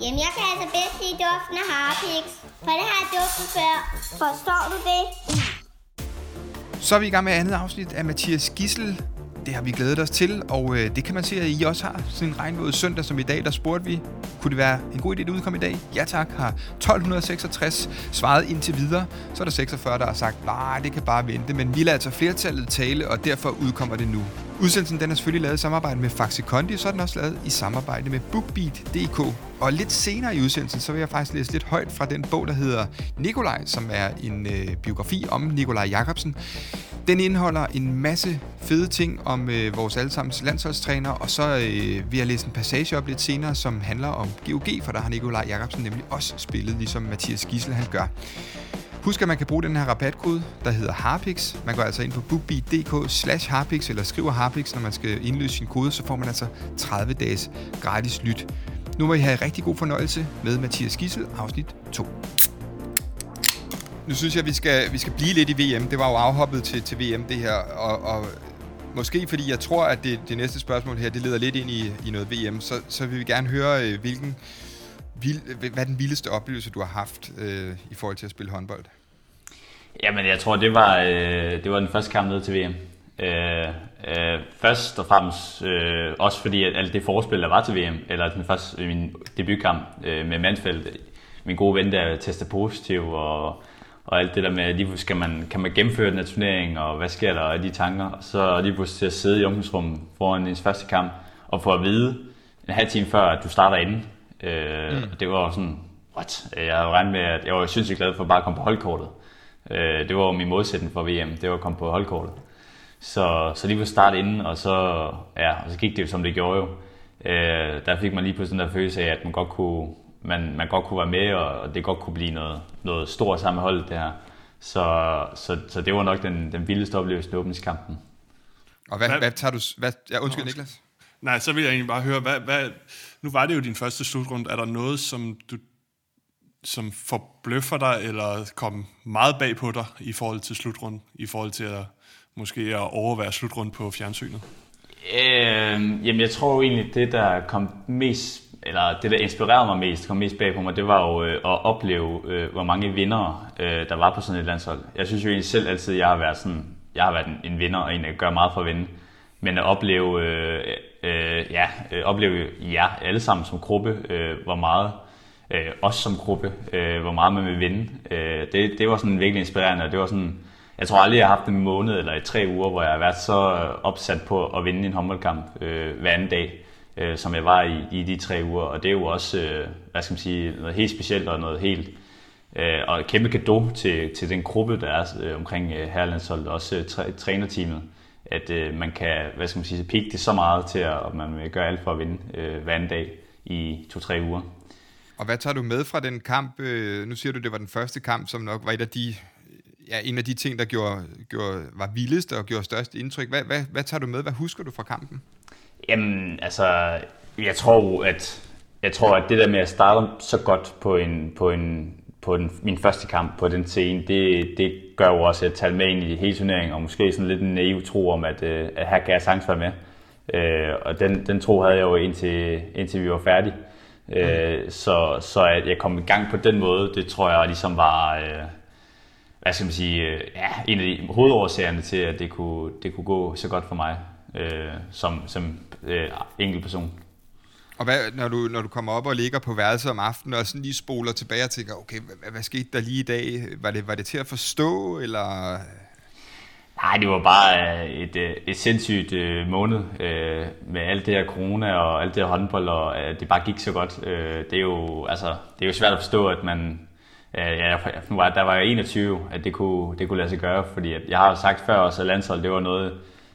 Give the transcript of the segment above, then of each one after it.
Jamen, jeg kan altså bedst lide duften af Harpix, for det har jeg duftet før. Forstår du det? Så er vi i gang med andet afsnit af Mathias Gissel. Det har vi glædet os til, og øh, det kan man se, at I også har. Sådan en regnvåd søndag som i dag, der spurgte vi, kunne det være en god idé, at udkom i dag? Ja tak, har 1266 svaret indtil videre. Så er der 46, der har sagt, nej, det kan bare vente, men vi lader altså flertallet tale, og derfor udkommer det nu. Udsendelsen den er selvfølgelig lavet i samarbejde med Faxe Kondi, så er den også lavet i samarbejde med BookBeat.dk. Og lidt senere i udsendelsen, så vil jeg faktisk læse lidt højt fra den bog, der hedder Nikolaj, som er en øh, biografi om Nikolaj Jacobsen. Den indeholder en masse fede ting om øh, vores allesammens landsholdstræner, og så øh, vil jeg læse en passage op lidt senere, som handler om GOG, for der har Nikolaj Jacobsen nemlig også spillet, ligesom Mathias Gissel han gør. Husk, at man kan bruge den her rabatkode, der hedder Harpix. Man går altså ind på bookbeat.dk slash Harpix, eller skriver Harpix, når man skal indløse sin kode, så får man altså 30 dages gratis lyt. Nu må I have rigtig god fornøjelse med Mathias Gissel, afsnit 2. Nu synes jeg, vi skal, vi skal blive lidt i VM. Det var jo afhoppet til, til VM, det her. Og, og måske fordi jeg tror, at det, det næste spørgsmål her, det leder lidt ind i, i noget VM, så, så vil vi gerne høre, øh, hvilken, vild, hvad er den vildeste oplevelse, du har haft øh, i forhold til at spille håndbold? Jamen, jeg tror, det var, øh, det var den første kamp ned til VM. Øh, øh, først og fremmest øh, også fordi, at alt det forspil, der var til VM, eller den første, øh, min debutkamp øh, med Mansfeldt, min gode ven der tester positiv, og og alt det der med, lige skal man, kan man gennemføre den her turnering, og hvad sker der, og de tanker. Og så lige pludselig til at sidde i omklædningsrummet foran ens første kamp, og få at vide en halv time før, at du starter inden. Øh, mm. Det var sådan, what? Jeg havde regnet med, at jeg var sindssygt glad for at bare komme på holdkortet. Øh, det var jo min modsætning for VM, det var at komme på holdkortet. Så, så lige på start inden, og så, ja, og så gik det jo som det gjorde jo. Øh, der fik man lige pludselig den der følelse af, at man godt kunne, man, man godt kunne være med, og det godt kunne blive noget, noget stort sammen med holdet det her. Så, så, så det var nok den, den vildeste oplevelse i åbningskampen. Og hvad, hvad, hvad tager du... Hvad, ja, undskyld, Niklas. Nej, så vil jeg egentlig bare høre, hvad, hvad, nu var det jo din første slutrunde. Er der noget, som du som forbløffer dig, eller kom meget bag på dig i forhold til slutrunden, i forhold til at måske at overvære slutrunden på fjernsynet? Øh, jamen, jeg tror egentlig, det der kom mest eller det, der inspirerede mig mest, kom mest bag på mig, det var jo øh, at opleve, øh, hvor mange vinder øh, der var på sådan et landshold. Jeg synes jo egentlig selv altid, at jeg har været, sådan, jeg har været en, en vinder, og en, der gør meget for at vinde. Men at opleve, øh, øh, ja, øh, opleve jer alle sammen som gruppe, øh, hvor meget, øh, os som gruppe, øh, hvor meget man vil vinde, øh, det, det var sådan virkelig inspirerende, og det var sådan, jeg tror aldrig, jeg har haft en måned eller i tre uger, hvor jeg har været så opsat på at vinde en håndboldkamp øh, hver anden dag øh, som jeg var i, i de tre uger. Og det er jo også, øh, hvad skal man sige, noget helt specielt og noget helt, øh, og et kæmpe gave til, til den gruppe, der er øh, omkring øh, herrelandsholdet, også øh, træ, trænerteamet, at øh, man kan, hvad skal man sige, pikke det så meget til, at man vil gøre alt for at vinde øh, hver anden dag i to-tre uger. Og hvad tager du med fra den kamp? Øh, nu siger du, det var den første kamp, som nok var et af de, ja, en af de ting, der gjorde, gjorde, var vildest og gjorde størst indtryk. Hvad, hvad, hvad tager du med? Hvad husker du fra kampen? Jamen, altså, jeg tror, at jeg tror, at det der med at starte så godt på en, på en, på den, min første kamp på den scene, det, det gør jo også, at jeg tager med ind i hele turneringen, og måske sådan lidt en naiv tro om, at, øh, at her kan jeg sagtens være med. Øh, og den, den tro havde jeg jo indtil, indtil vi var færdige. Øh, så, så at jeg kom i gang på den måde, det tror jeg ligesom var, øh, hvad skal man sige, øh, ja, en af de hovedårsagerne til, at det kunne, det kunne gå så godt for mig øh, som, som øh, enkelt person. Og hvad, når, du, når du kommer op og ligger på værelset om aftenen og sådan lige spoler tilbage og tænker, okay, hvad, hvad skete der lige i dag? Var det, var det til at forstå, eller... Nej, det var bare øh, et, øh, et sindssygt øh, måned øh, med alt det her corona og alt det her håndbold, og øh, det bare gik så godt. Øh, det, er jo, altså, det er jo svært at forstå, at man... Øh, ja, nu var, der var jeg 21, at det kunne, det kunne lade sig gøre, fordi jeg har jo sagt før også, at landshold, det var noget,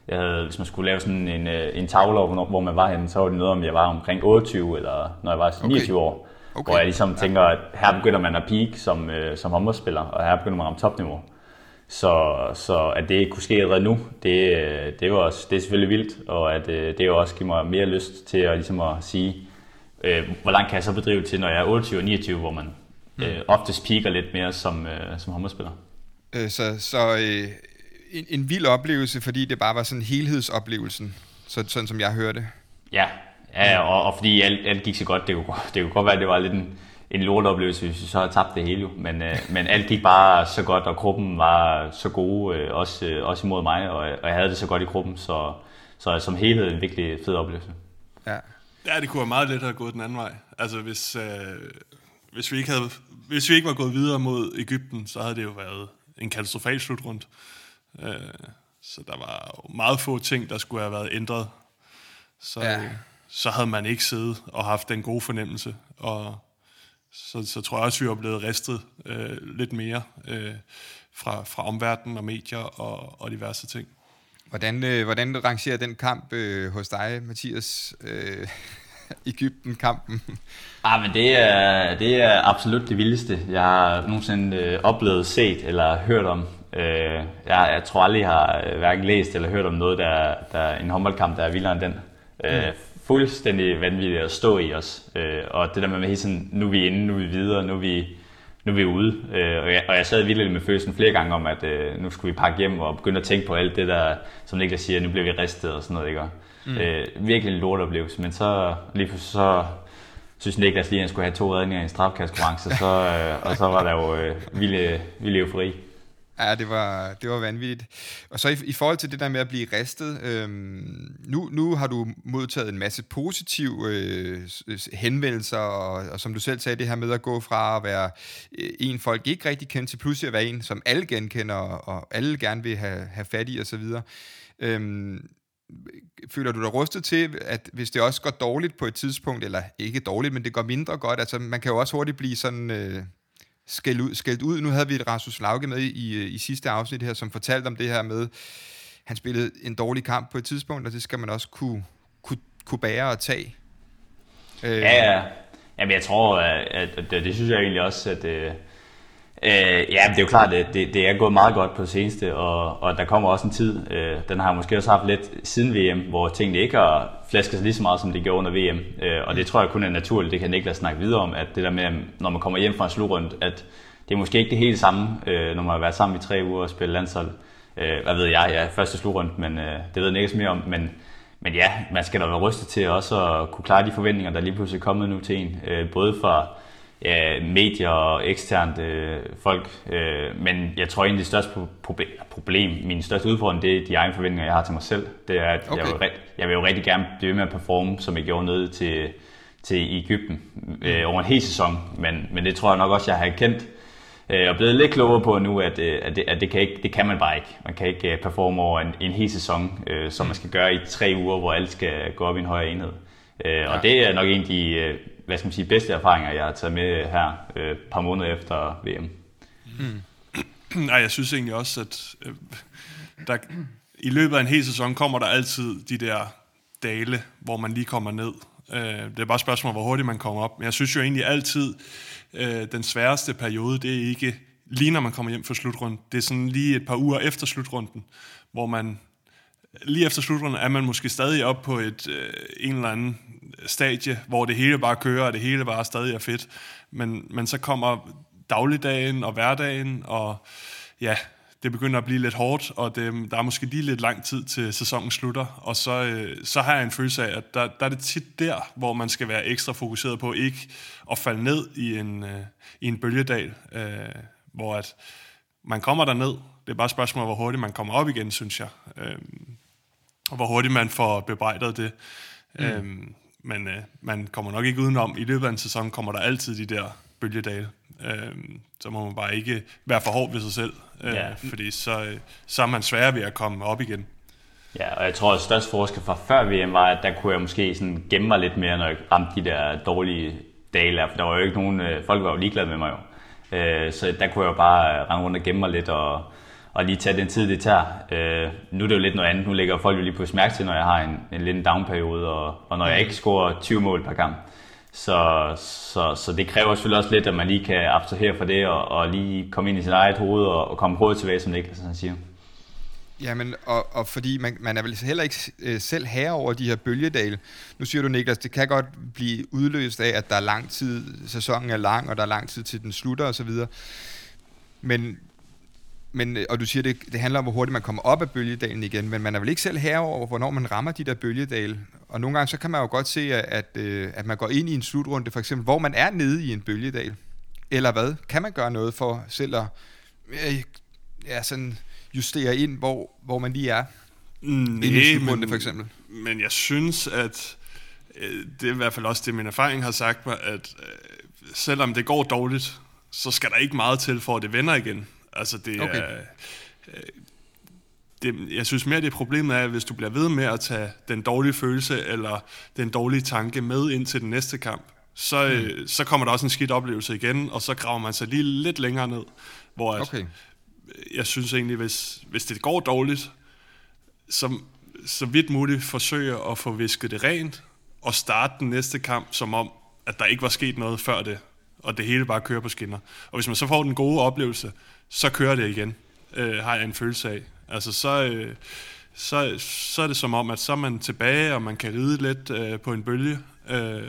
jeg havde, hvis man skulle lave sådan en, øh, en tavle over, hvor man var henne, så var det noget om, jeg var omkring 28, eller når jeg var 29 okay. år. Okay. Hvor jeg ligesom tænker, at her begynder man at peak som, øh, som håndboldspiller, og her begynder man at topniveau. Så, så at det kunne ske allerede nu, det, øh, det, var også, det er selvfølgelig vildt, og at øh, det også giver mig mere lyst til at, ligesom at sige, øh, hvor langt kan jeg så bedrive til, når jeg er 28 og 29, hvor man mm. øh, oftest peaker lidt mere som, øh, som håndboldspiller. Øh, så så øh, en, en vild oplevelse, fordi det bare var sådan helhedsoplevelsen, så, sådan som jeg hørte. Ja, Ja, og, og fordi alt, alt gik så godt, det kunne, det kunne godt være, at det var lidt en, en lorteoplevelse, hvis vi så havde tabt det hele jo. Men, øh, men alt gik bare så godt, og gruppen var så gode, øh, også, øh, også imod mig, og, og jeg havde det så godt i gruppen, så, så som helhed en virkelig fed oplevelse. Ja. Ja, det kunne være meget let at have gået den anden vej. Altså, hvis, øh, hvis, vi ikke havde, hvis vi ikke var gået videre mod Ægypten, så havde det jo været en katastrofal slutrund. Øh, så der var meget få ting, der skulle have været ændret. Så, Ja. ja. så havde man ikke siddet og haft den gode fornemmelse. Og så, så tror jeg også, vi var blevet ristet øh, lidt mere øh, fra, fra omverdenen og medier og, og diverse ting. Hvordan, øh, hvordan rangerer den kamp øh, hos dig, Mathias? Øh, Ægypten-kampen. Ah, men det er, det er absolut det vildeste, jeg har nogensinde øh, oplevet, set eller hørt om. Øh, jeg, jeg tror aldrig, jeg har øh, hverken læst eller hørt om noget, der, der er en håndboldkamp, der er vildere end den. Øh, fuldstændig vanvittigt at stå i os. Øh, og det der med, hele tiden, nu er vi inde, nu er vi videre, nu er vi, nu er vi ude. Øh, og, jeg, og jeg sad virkelig med følelsen flere gange om, at øh, nu skulle vi pakke hjem og begynde at tænke på alt det der, som Niklas siger, nu bliver vi ristet og sådan noget. Ikke? Og, mm. øh, virkelig en lortoplevelse, men så lige pludselig så synes Niklas lige, at han skulle have to redninger i en strafkastkonkurrence, så, øh, og så var der jo øh, vilde, vilde eufori. Ja, det var, det var vanvittigt. Og så i, i forhold til det der med at blive ristet, øhm, nu, nu har du modtaget en masse positive øh, henvendelser, og, og som du selv sagde, det her med at gå fra at være øh, en, folk ikke rigtig kender, til pludselig at være en, som alle genkender, og, og alle gerne vil have, have fat i osv. Øhm, føler du dig rustet til, at hvis det også går dårligt på et tidspunkt, eller ikke dårligt, men det går mindre godt, altså man kan jo også hurtigt blive sådan... Øh, skældt ud, skældt ud. Nu havde vi et Rasmus Lauke med i, øh, i sidste afsnit her, som fortalte om det her med, han spillede en dårlig kamp på et tidspunkt, og det skal man også kunne, kunne, kunne bære og tage. Øh, Ja, ja. Jamen, jeg tror, at, at det, det synes jeg egentlig også, at... Øh, Øh, ja, det er jo klart, det, det, det er gået meget godt på det seneste, og, og der kommer også en tid, øh, den har jeg måske også haft lidt siden VM, hvor tingene ikke har flasket sig lige så meget, som det gjorde under VM. Øh, og det tror jeg kun er naturligt, det kan Niklas snakke videre om, at det der med, når man kommer hjem fra en slutrund, at det er måske ikke det helt samme, øh, når man har været sammen i tre uger og spillet landshold. Øh, hvad ved jeg, ja, første slutrund, men øh, det ved Niklas mere om, men men ja, man skal da være rystet til også at kunne klare de forventninger, der lige pludselig er kommet nu til en. Øh, både fra ja, medier og eksternt øh, folk. Øh, men jeg tror egentlig, det største pro- proble- problem, min største udfordring, det er de egne forventninger, jeg har til mig selv. Det er, at okay. jeg, vil, jeg vil jo rigtig gerne blive med at performe, som jeg gjorde nede til, til Ægypten øh, over en hel sæson. Men, men det tror jeg nok også, jeg har kendt Øh, og blevet lidt klogere på nu, at, øh, at, det, at det, kan ikke, det kan man bare ikke. Man kan ikke øh, performe over en, en hel sæson, øh, som man skal gøre i tre uger, hvor alt skal gå op i en højere enhed. Øh, og det er nok en af de øh, hvad skal man sige, bedste erfaringer, jeg har taget med her øh, et par måneder efter VM. Hmm. Nej, jeg synes egentlig også, at øh, der, i løbet af en hel sæson kommer der altid de der dale, hvor man lige kommer ned. Øh, det er bare et spørgsmål, hvor hurtigt man kommer op. Men jeg synes jo egentlig altid, øh, den sværeste periode, det er ikke lige når man kommer hjem fra slutrunden. Det er sådan lige et par uger efter slutrunden, hvor man lige efter slutrunden er man måske stadig op på et øh, en eller anden stadie, hvor det hele bare kører, og det hele bare stadig er fedt. Men, men så kommer dagligdagen og hverdagen, og ja, det begynder at blive lidt hårdt, og det, der er måske lige lidt lang tid til sæsonen slutter, og så, øh, så har jeg en følelse af, at der, der er det tit der, hvor man skal være ekstra fokuseret på ikke at falde ned i en, øh, i en bølgedal, øh, hvor at man kommer der ned. Det er bare et spørgsmål, hvor hurtigt man kommer op igen, synes jeg. Øh, og hvor hurtigt man får bebrejdet det. Mm. Øhm, men øh, man kommer nok ikke udenom. I løbet af en sæson kommer der altid de der bølgedale. Øhm, så må man bare ikke være for hård ved sig selv, øh, Ja. fordi så, øh, så er man sværere ved at komme op igen. Ja, og jeg tror, at største forskel fra før VM var, at der kunne jeg måske sådan gemme mig lidt mere, når jeg ramte de der dårlige dage der, for der var jo ikke nogen, øh, folk var jo ligeglade med mig jo. Øh, så der kunne jeg jo bare øh, rende rundt og gemme mig lidt og, og lige tage den tid, det tager. Øh, nu er det jo lidt noget andet. Nu lægger folk jo lige på mærke til, når jeg har en, en lidt down-periode, og, og når jeg ikke scorer 20 mål per kamp. Så, så, så det kræver selvfølgelig også lidt, at man lige kan abstrahere fra det, og, og lige komme ind i sit eget hoved, og, og komme hurtigt tilbage, som Niklas han siger. Jamen, og, og fordi man, man er vel heller ikke øh, selv herre over de her bølgedale. Nu siger du, Niklas, det kan godt blive udløst af, at der er lang tid, sæsonen er lang, og der er lang tid til den slutter osv. Men, Men, øh, og du siger, det, det handler om, hvor hurtigt man kommer op af bølgedalen igen, men man er vel ikke selv herover, hvornår man rammer de der bølgedale. Og nogle gange, så kan man jo godt se, at, øh, at man går ind i en slutrunde, for eksempel, hvor man er nede i en bølgedal. Eller hvad? Kan man gøre noget for selv at øh, ja, sådan justere ind, hvor, hvor man lige er? Nej, i en slutrunde, for eksempel. Men jeg synes, at det er i hvert fald også det, min erfaring har sagt mig, at selvom det går dårligt, så skal der ikke meget til, for at det vender igen. Altså det Okay. er... Øh, det, jeg synes mere, det problemet er, hvis du bliver ved med at tage den dårlige følelse eller den dårlige tanke med ind til den næste kamp, så, mm. så kommer der også en skidt oplevelse igen, og så graver man sig lige lidt længere ned. Hvor at, Okay. jeg synes egentlig, hvis, hvis det går dårligt, så, så vidt muligt forsøge at få visket det rent, og starte den næste kamp som om, at der ikke var sket noget før det, og det hele bare kører på skinner. Og hvis man så får den gode oplevelse, så kører det igen, øh, har jeg en følelse af. Altså så, øh, så, så er det som om, at så er man tilbage, og man kan ride lidt øh, på en bølge. Øh,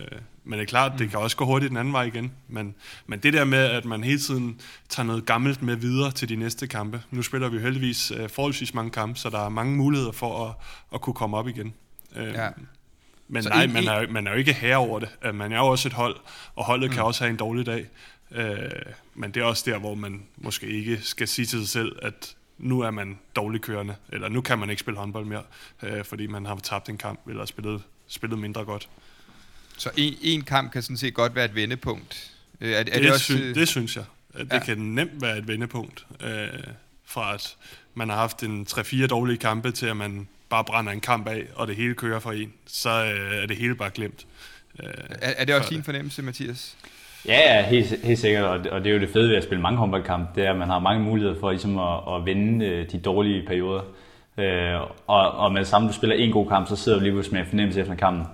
men det er klart, det kan også gå hurtigt den anden vej igen. Men, men det der med, at man hele tiden tager noget gammelt med videre til de næste kampe. Nu spiller vi heldigvis øh, forholdsvis mange kampe, så der er mange muligheder for at, at kunne komme op igen. Øh, Ja. Men Så nej, man er, man er jo ikke herre over det. Øh, Man er jo også et hold, og holdet mm. kan også have en dårlig dag. Øh, men det er også der, hvor man måske ikke skal sige til sig selv, at nu er man dårlig kørende, eller nu kan man ikke spille håndbold mere, øh, fordi man har tabt en kamp, eller spillet, spillet mindre godt. Så en, en kamp kan sådan set godt være et vendepunkt. Øh, Er, er Det, det, også, sy- øh, det synes jeg. Det ja. kan nemt være et vendepunkt. Øh, fra at man har haft en 3-4 dårlige kampe, til at man bare brænder en kamp af, og det hele kører for en. Så øh, er det hele bare glemt. Øh, er, er det også din fornemmelse, Mathias? Ja, ja helt, helt sikkert, og det, er jo det fede ved at spille mange håndboldkampe, det er, at man har mange muligheder for ligesom at, at vinde øh, de dårlige perioder. Øh, og, og med det samme, du spiller en god kamp, så sidder du lige pludselig med en fornemmelse efter kampen.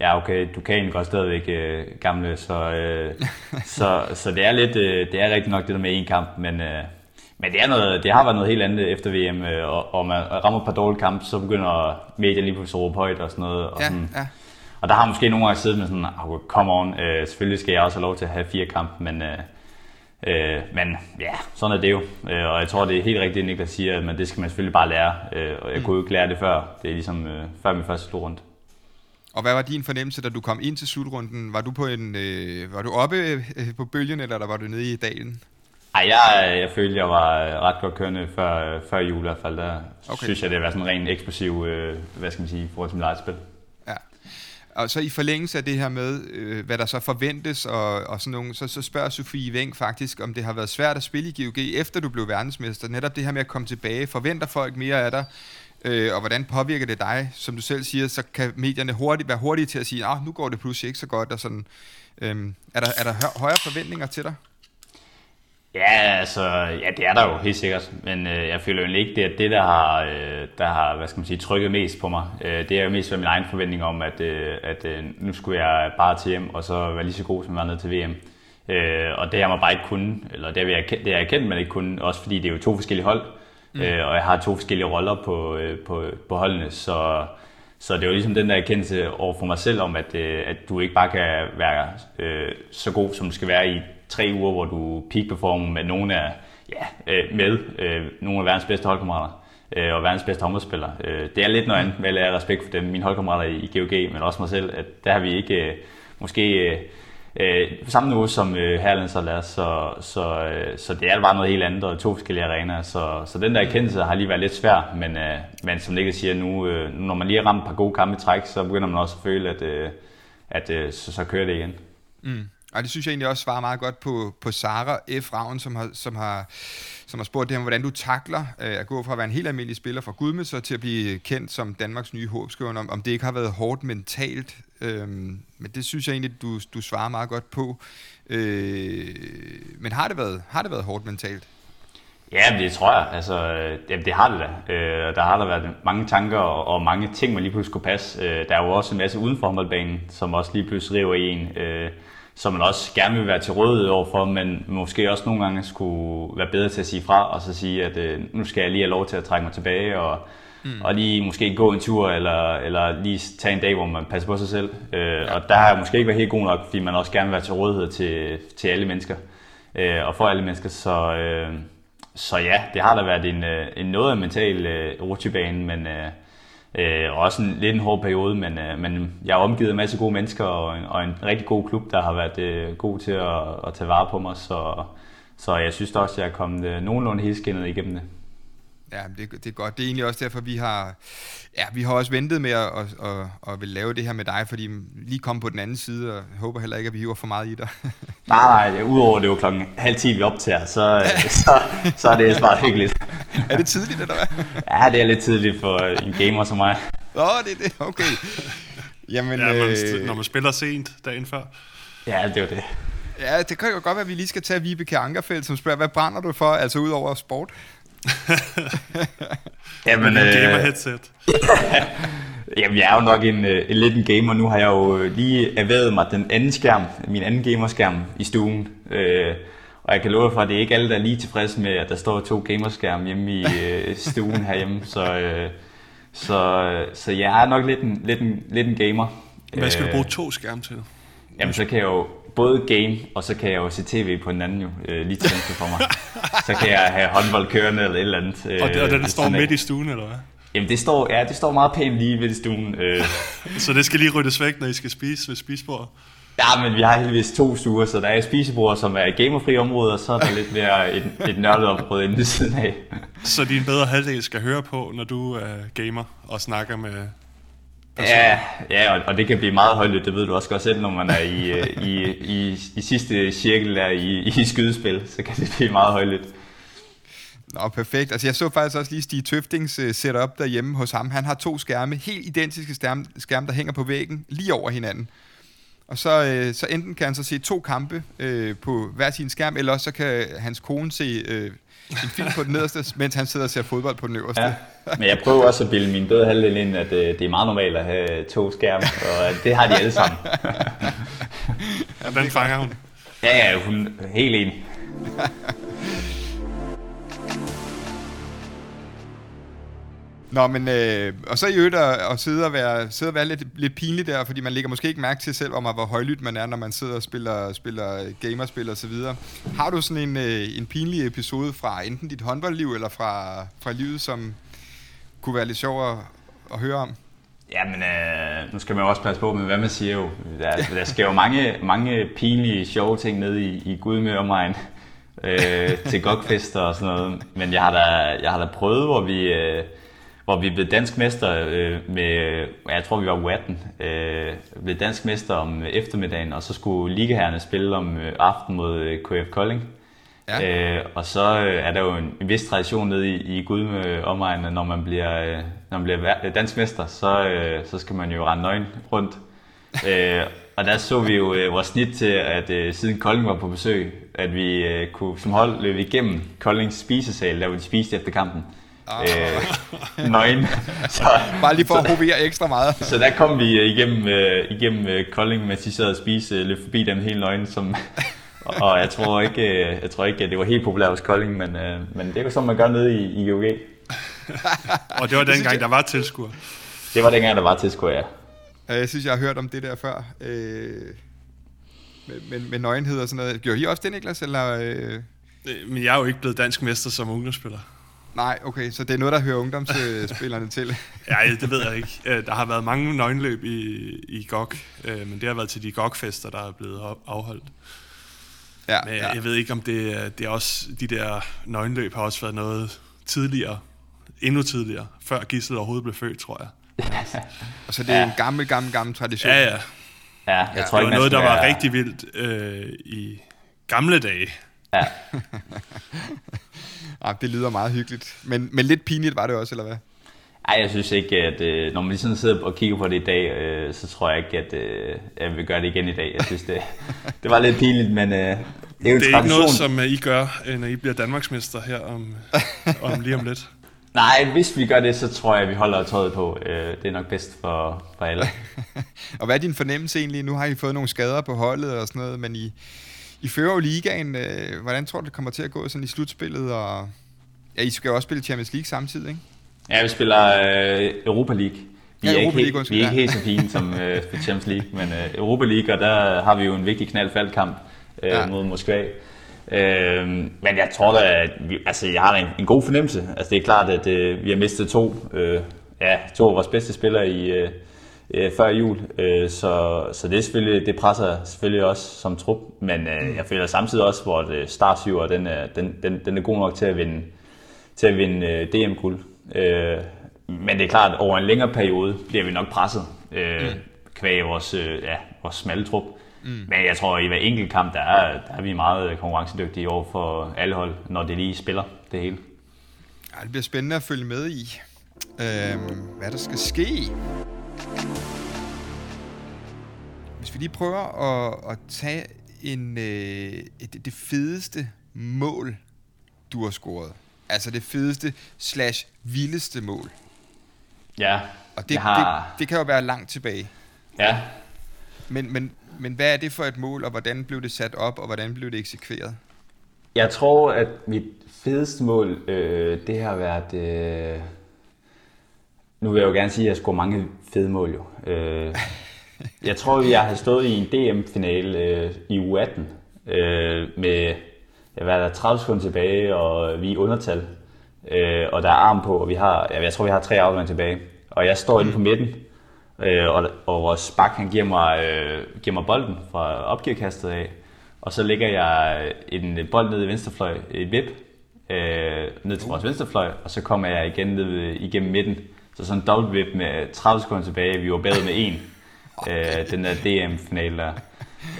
Ja, okay, du kan egentlig godt stadigvæk øh, gamle, så, øh, så, så det er lidt, øh, det er rigtig nok det der med en kamp, men, øh, men det, er noget, det har været noget helt andet efter VM, øh, og, og man rammer et par dårlige kampe, så begynder medier lige pludselig at råbe højt og sådan noget. Og Ja, sådan, ja. Og der har måske nogle gange siddet med sådan, oh, come on, øh, selvfølgelig skal jeg også have lov til at have fire kampe, men, øh, øh, men ja, sådan er det jo. Øh, og jeg tror, det er helt rigtigt, Niklas siger, men det skal man selvfølgelig bare lære. Øh, og jeg kunne jo ikke lære det før. Det er ligesom øh, før min første slutrunde. Og hvad var din fornemmelse, da du kom ind til slutrunden? Var du, på en, øh, var du oppe øh, på bølgen, eller var du nede i dalen? Ej, jeg, jeg følte, jeg var øh, ret godt kørende før, før jul i hvert fald. Der Okay. synes jeg, det var sådan en ren eksplosiv, øh, hvad skal man sige, forhold til mit eget spil. Og så i forlængelse af det her med, øh, hvad der så forventes, og, og sådan nogle, så, så spørger Sofie Weng faktisk, om det har været svært at spille i GOG, efter du blev verdensmester. Netop det her med at komme tilbage. Forventer folk mere af dig? Øh, og hvordan påvirker det dig? Som du selv siger, så kan medierne hurtigt være hurtige til at sige, ah, nu går det pludselig ikke så godt. Og sådan. øh, er, der, er der højere forventninger til dig? Ja, altså, ja, det er der jo helt sikkert, men øh, jeg føler jo egentlig ikke, det er det, der har, øh, der har, hvad skal man sige, trykket mest på mig. Øh, det er jo mest min egen forventning om, at, øh, at øh, nu skulle jeg bare til hjem, og så være lige så god, som jeg var nede til VM. Øh, og det har man bare ikke kunnet, eller det har jeg, det har jeg kendt, men ikke kunnet, også fordi det er jo to forskellige hold, mm. øh, og jeg har to forskellige roller på, øh, på, på holdene, så, så det er jo ligesom den der erkendelse over for mig selv om, at, øh, at du ikke bare kan være øh, så god, som du skal være i tre uger, hvor du peak performer med nogle af, ja, øh, med øh, nogle af verdens bedste holdkammerater øh, og verdens bedste håndboldspillere. Øh, det er lidt noget andet, vel af respekt for dem, mine holdkammerater i, GOG, men også mig selv, at der har vi ikke øh, måske øh, øh, samme niveau som øh, Herlands og Lars, så, så, øh, så det er bare noget helt andet, og to forskellige arenaer, så, så den der erkendelse har lige været lidt svær, men, øh, men som Niklas siger, nu, øh, nu når man lige har ramt et par gode kampe i træk, så begynder man også at føle, at, øh, at øh, så, så kører det igen. Mm. Og det synes jeg egentlig også svarer meget godt på, på Sara F. Ravn, som har, som har, som har spurgt det her, hvordan du takler øh, at gå fra at være en helt almindelig spiller fra Gudme, så til at blive kendt som Danmarks nye håbskriver, om, om det ikke har været hårdt mentalt. Øh, men det synes jeg egentlig, du, du svarer meget godt på. Øh, men har det, været, har det været hårdt mentalt? Ja, det tror jeg. Altså, øh, jamen, det har det da. Øh, der har der været mange tanker og, og mange ting, man lige pludselig skulle passe. Øh, der er jo også en masse uden for håndboldbanen, som også lige pludselig river i en, øh, som man også gerne vil være til rådighed overfor, men måske også nogle gange skulle være bedre til at sige fra, og så sige, at øh, nu skal jeg lige have lov til at trække mig tilbage, og, mm. og lige måske gå en tur, eller, eller lige tage en dag, hvor man passer på sig selv. Øh, ja. Og der har jeg måske ikke været helt god nok, fordi man også gerne vil være til rådighed til, til alle mennesker, øh, og for alle mennesker, så... Øh, så ja, det har da været en, øh, en noget af mental øh, rutsjebane, men øh, øh, også en lidt en hård periode, men, øh, men jeg er omgivet af en masse gode mennesker og en, og en rigtig god klub, der har været øh, god til at, at tage vare på mig, så, så jeg synes også, at jeg er kommet øh, nogenlunde helskindet igennem det. Ja, det, det er godt. Det er egentlig også derfor, vi har, ja, vi har også ventet med at, at, at, at vil lave det her med dig, fordi lige kom på den anden side, og jeg håber heller ikke, at vi hiver for meget i dig. nej, nej, udover det er jo klokken halv 10, vi optager, så, så, så er det bare hyggeligt. er det tidligt, eller hvad? ja, det er lidt tidligt for en gamer som mig. Åh, det er det, okay. Jamen, ja, man, øh... når man spiller sent dagen før. Ja, det er det. Ja, det kan jo godt være, at vi lige skal tage Vibeke Ankerfeldt, som spørger, hvad brænder du for, altså ud over sport? Jamen, øh, gamer headset. Jamen, jeg er jo nok en, øh, en lidt en gamer. Nu har jeg jo øh, lige erhvervet mig den anden skærm, min anden gamerskærm i stuen. Øh, og jeg kan love for, at det er ikke alle, der er lige tilfredse med, at der står to gamerskærme hjemme i øh, stuen herhjemme. Så, øh, så, så jeg er nok lidt en, lidt en, lidt en gamer. Hvad skal du bruge to skærme til? Jamen, så kan jeg jo både game, og så kan jeg jo se tv på den anden jo, øh, lige til for mig. så kan jeg have håndbold kørende eller et eller andet. Øh, og det, og det, det står midt i stuen, eller hvad? Jamen, det står, ja, det står meget pænt lige ved stuen. Øh. så det skal lige ryddes væk, når I skal spise ved spisebordet? Ja, men vi har heldigvis to stuer, så der er et spisebord, som er et gamerfri område, og så er der lidt mere et, et nørdet område inde ved siden af. så din bedre halvdel skal høre på, når du er gamer og snakker med Ja, ja og, og det kan blive meget højt, det ved du også godt selv, når man er i, øh, i, i, i sidste cirkel der i, i skydespil, så kan det blive meget højt. Nå, perfekt. Altså, jeg så faktisk også lige Stig Tøftings uh, setup derhjemme hos ham. Han har to skærme, helt identiske skærme, skærme der hænger på væggen, lige over hinanden. Og så, uh, så enten kan han så se to kampe uh, på hver sin skærm, eller også så kan hans kone se uh, en film på den nederste, mens han sidder og ser fodbold på den øverste. Ja. Men jeg prøver også at bilde min døde halvdel ind, at øh, det er meget normalt at have to skærme, og det har de alle sammen. ja, den fanger hun. Ja, ja, hun er helt enig. Nå, men øh, og så i øvrigt at, at sidde og være, sidde og være lidt, lidt pinlig der, fordi man lægger måske ikke mærke til selv, om hvor højlydt man er, når man sidder og spiller, spiller gamerspil og så videre. Har du sådan en, øh, en pinlig episode fra enten dit håndboldliv, eller fra, fra livet, som kunne være lidt sjov at, at høre om? Jamen, øh, nu skal man jo også passe på med, hvad man siger jo. Der, der sker jo mange, mange pinlige, sjove ting nede i, i Gudmø og mig øh, til gokfester og sådan noget. Men jeg har da, jeg har da prøvet, hvor vi... Øh, hvor vi blev dansk mester øh, med, jeg tror vi var 18, øh, blev dansk mester om eftermiddagen, og så skulle ligaherrene spille om øh, aften mod øh, KF Kolding. Ja. Øh, og så øh, er der jo en, en vis tradition nede i, i Gudme omegn, når man bliver, øh, når man bliver dansk mester, så, øh, så skal man jo rende nøgen rundt. øh, og der så vi jo øh, vores snit til, at øh, siden Kolding var på besøg, at vi øh, kunne som hold løbe igennem Koldings spisesal, der hvor de spiste efter kampen. Ah. Øh, nøgen. Så, Bare lige for at hovere ekstra meget. så der kom vi øh, igennem, øh, igennem øh, Kolding, mens de sad og spiste øh, lidt forbi dem hele nøgen, som, og jeg tror ikke, øh, jeg tror ikke, at det var helt populært hos Kolding, men, øh, men det var sådan, man gør nede i, i GOG. og det var dengang, der var tilskuer. Det var dengang, der var tilskuer, ja. Jeg synes, jeg har hørt om det der før. Øh, med, med, med nøgenhed og sådan noget. Gjorde I også det, Niklas? Eller, øh? Men jeg er jo ikke blevet dansk mester som ungdomsspiller. Nej, okay, så det er noget, der hører ungdomsspillerne til? ja, det ved jeg ikke. Øh, der har været mange nøgenløb i, i GOG, øh, men det har været til de GOG-fester, der er blevet afholdt. Ja, men ja. jeg ved ikke, om det, det er også, de der nøgenløb har også været noget tidligere, endnu tidligere, før Gissel overhovedet blev født, tror jeg. Og så det er ja. en gammel, gammel, gammel tradition. Ja, ja. Ja, jeg ja. tror det ikke, var noget, der var være... rigtig vildt øh, i gamle dage. Ja. ja, det lyder meget hyggeligt. Men, men lidt pinligt var det også, eller hvad? Ej, jeg synes ikke, at øh, når man sådan sidder og kigger på det i dag, øh, så tror jeg ikke, at øh, jeg vil gøre det igen i dag. Jeg synes, det, det var lidt pinligt, men øh, det er jo Det er ikke noget, som I gør, øh, når I bliver Danmarksmester her om, om lige om lidt. Nej, hvis vi gør det, så tror jeg, at vi holder tøjet på. Øh, det er nok bedst for, for alle. og hvad er din fornemmelse egentlig? Nu har I fået nogle skader på holdet og sådan noget, men I, i fører jo ligaen. Øh, hvordan tror du, det kommer til at gå sådan i slutspillet? Og, ja, I skal jo også spille Champions League samtidig, ikke? Ja, vi spiller øh, Europa League. Vi, ja, er, Europa ikke, League, vi er ikke helt så fine som øh, Champions League, men øh, Europa League, og der har vi jo en vigtig knaldfaldkamp øh, ja. mod Moskva. Øh, men jeg tror da, at vi, altså, jeg har en, en god fornemmelse. Altså, det er klart, at øh, vi har mistet to, øh, ja, to af vores bedste spillere i, øh, øh, før jul, øh, så, så det, er selvfølgelig, det presser selvfølgelig også som trup, men øh, jeg føler samtidig også, hvor det startsyver, den er, den, den, den er god nok til at vinde, til at vinde øh, DM-guld. Øh, men det er klart, at over en længere periode bliver vi nok presset, øh, mm. kvæg vores, øh, ja, vores smalle trup. Mm. Men jeg tror, at i hver enkelt kamp, der er, der er vi meget konkurrencedygtige over for alle hold, når det lige spiller det hele. Ja, det bliver spændende at følge med i, øh, hvad der skal ske. Hvis vi lige prøver at, at tage en, øh, det, det fedeste mål, du har scoret. Altså det fedeste slash vildeste mål. Ja, Og det, har... det, det kan jo være langt tilbage. Ja, Men, men, men hvad er det for et mål, og hvordan blev det sat op, og hvordan blev det eksekveret? Jeg tror, at mit fedeste mål, øh, det har været... Øh, nu vil jeg jo gerne sige, at jeg scorer mange fede mål jo. Øh, jeg tror, jeg har stået i en DM-finale øh, i U18 øh, med jeg var der 30 sekunder tilbage, og vi er undertal. Øh, og der er arm på, og vi har, jeg tror, vi har tre afleveringer tilbage. Og jeg står inde på midten, øh, og, og vores bak, han giver mig, øh, giver mig bolden fra opgiverkastet af. Og så lægger jeg en bold ned i venstrefløj, et vip, øh, ned til vores venstrefløj, og så kommer jeg igen ned ved- igennem midten. Så sådan en dobbelt vip med 30 sekunder tilbage, vi var bagud med en. Øh, den der DM-finale der.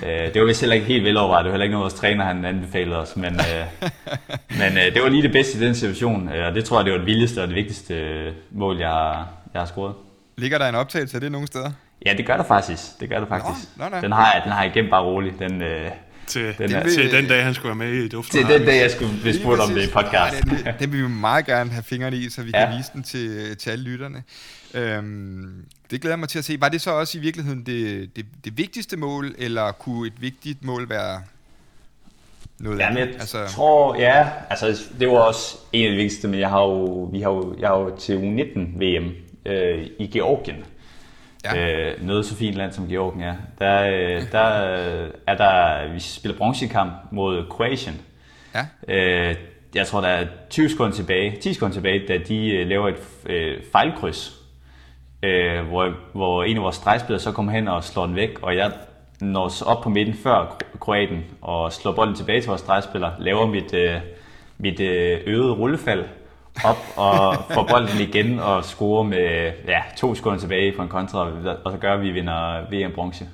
Øh, det var vist heller ikke helt velovervejet, det var heller ikke noget, vores træner han anbefalede os, men, øh, men øh, det var lige det bedste i den situation, øh, og det tror jeg, det var det vildeste og det vigtigste øh, mål, jeg har, jeg har scoret. Ligger der en optagelse af det nogle steder? Ja, det gør der faktisk. Det gør der faktisk. Nå, nå, nå. Den har jeg, den har jeg gemt bare roligt. Den, øh, Til, Den er- til den dag, han skulle være med i duften. til den dag, jeg skulle blive spurgt om det i podcast. Ja, den, den vil vi meget gerne have fingrene i, så vi ja. Kan vise den til, til alle lytterne. Øhm, det glæder mig til at se. Var det så også i virkeligheden det, det, det vigtigste mål, eller kunne et vigtigt mål være noget Ja, men andet? jeg altså... tror, ja, altså det var også en af de vigtigste, men jeg har jo, vi har jo, jeg har jo til U19 VM øh, i Georgien. Ja. Øh, noget så fint land som Georgien er. Der, øh, der øh, er der, vi spiller bronzekamp mod Kroatien. ja. Øh, jeg tror, der er 20 sekunder tilbage, 10 sekunder tilbage, da de øh, laver et øh, fejlkryds, øh, hvor, hvor en af vores stregspillere så kommer hen og slår den væk, og jeg når så op på midten før Kro- Kroaten og slår bolden tilbage til vores stregspiller, laver mit, øh, mit øh, øvede rullefald op og får bolden igen og scorer med ja, to sekunder tilbage på en kontra, og så gør vi, at vi vinder VM bronze.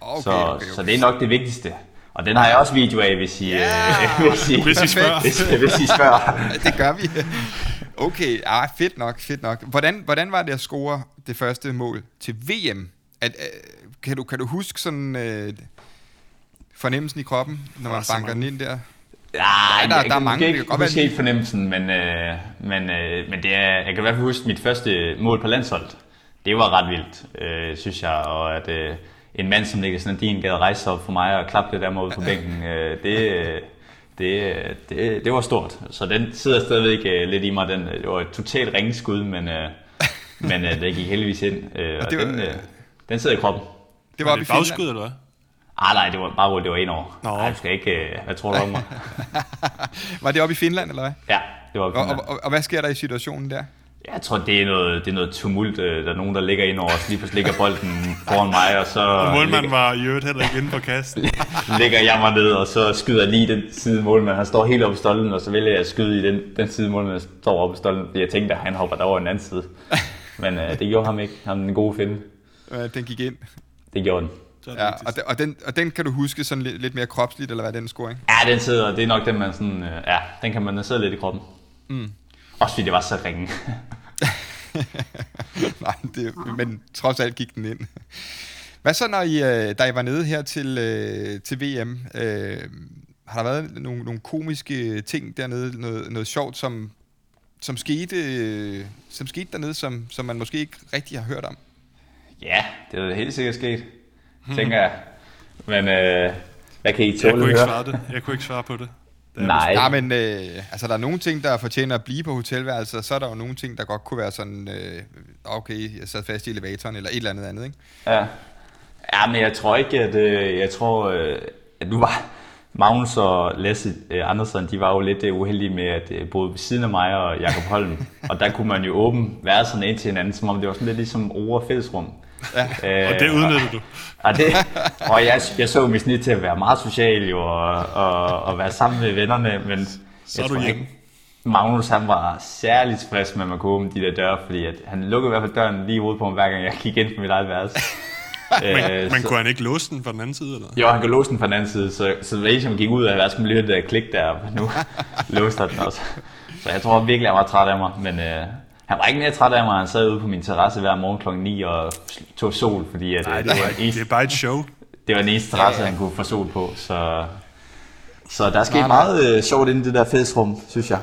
Okay, så, okay, okay. så det er nok det vigtigste. Og den har jeg også video af, hvis I, øh, hvis I, Hvis I spørger. hvis, hvis I spørger. det gør vi. Okay, ah, fedt nok, fedt nok. Hvordan, hvordan var det at score det første mål til VM? At, øh, kan, du, kan du huske sådan øh, fornemmelsen i kroppen, når man banker den ind der? Ja, der- jeg, der er mange, Jeg kan ikke huske helt fornemmelsen, men, øh, men, øh, men det er, jeg kan i hvert fald huske mit første mål på landsholdet. Det var ret vildt, øh, synes jeg, og at øh, en mand som Niklas Nandin gad rejse op for mig og klappe det der mål på bænken, øh, det, øh, det, øh, det, det var stort. Så den sidder stadigvæk øh, lidt i mig. Den, det var et totalt ringeskud, men, øh, men øh, det gik heldigvis ind. Øh, og det var- den, øh, den sidder i kroppen. Det var, Var det Finland. bagskud, eller hvad? Ah nej, det var bare roligt, det var en over. Nå. Nej, du skal ikke... Øh, hvad tror du om mig? Var det oppe i Finland, eller hvad? Ja, det var Og, og, og, og hvad sker der i situationen der? Jeg tror, det er noget, det er noget tumult. øh, Der er nogen, der ligger ind over os. Lige pludselig ligger bolden foran mig, og så målmanden ligger, var i øvrigt heller ikke inde på kassen. ligger jeg mig ned, og så skyder jeg lige den side målmand. Han står helt oppe i stolden, og så vælger jeg at skyde i den, den side målmand, der står oppe i stolden. Fordi jeg tænkte, at han hopper derover den anden side. Men øh, det gjorde ham ikke. Han er en god finde. Øh, den gik ind. Det gjorde den. Så er det Ja, vigtigst. og, den, og, den, og den kan du huske sådan lidt, lidt mere kropsligt, eller hvad den scoring? Ja, den sidder. Det er nok den, man sådan... Øh, ja, den kan man den sidder lidt i kroppen. Mm. Også fordi det var så ringe. Nej, det, men trods alt gik den ind. Hvad så, når I, øh, da I var nede her til, øh, til VM? Øh, har der været nogle, nogle komiske ting dernede? Noget, noget sjovt, som, som, skete, øh, som skete dernede, som, som man måske ikke rigtig har hørt om? ja, det er da helt sikkert sket. Tænker jeg. Men øh, hvad kan I Jeg tåle kunne at ikke høre? svare det. Jeg kunne ikke svare på det. Det er Nej. Nej, men øh, altså, der er nogle ting, der fortjener at blive på hotelværelset, og så er der jo nogle ting, der godt kunne være sådan, øh, okay, jeg sad fast i elevatoren, eller et eller andet andet, ikke? Ja. ja, men jeg tror ikke, at... Øh, jeg tror, øh, at nu var... Magnus og Lasse øh, Andersen, de var jo lidt øh, uheldige med at øh, både ved siden af mig og Jakob Holm. og der kunne man jo åbne værelserne ind til hinanden, som om det var sådan lidt ligesom ord fællesrum. Ja, Øh, og det udnyttede du. Og, det, og jeg, jeg så mit snit til at være meget social jo, og, og, og være sammen med vennerne, men Så er jeg du tror hjemme. ikke, Magnus han var særligt tilfreds med, at man kunne åbne de der døre, fordi at han lukkede i hvert fald døren lige i hovedet på mig, hver gang jeg gik ind på mit eget værelse. Men, Øh, men så- kunne han ikke låse den fra den anden side, eller? jo, han kunne låse den fra den anden side, så, så hver eneste, man gik ud af værelset, lige det der klik der, men nu låste han den også. Så jeg tror virkelig, han var træt af mig, men øh, han var ikke mere træt af mig, han sad ude på min terrasse hver morgen klokken 9 og tog sol, fordi at, Nej, øh, det, det, var er, eneste, det er bare et show. det var den eneste terrasse, han kunne få sol på, så... Så der skete Nej, nej. meget øh, sjovt inde i det der fællesrum, synes jeg.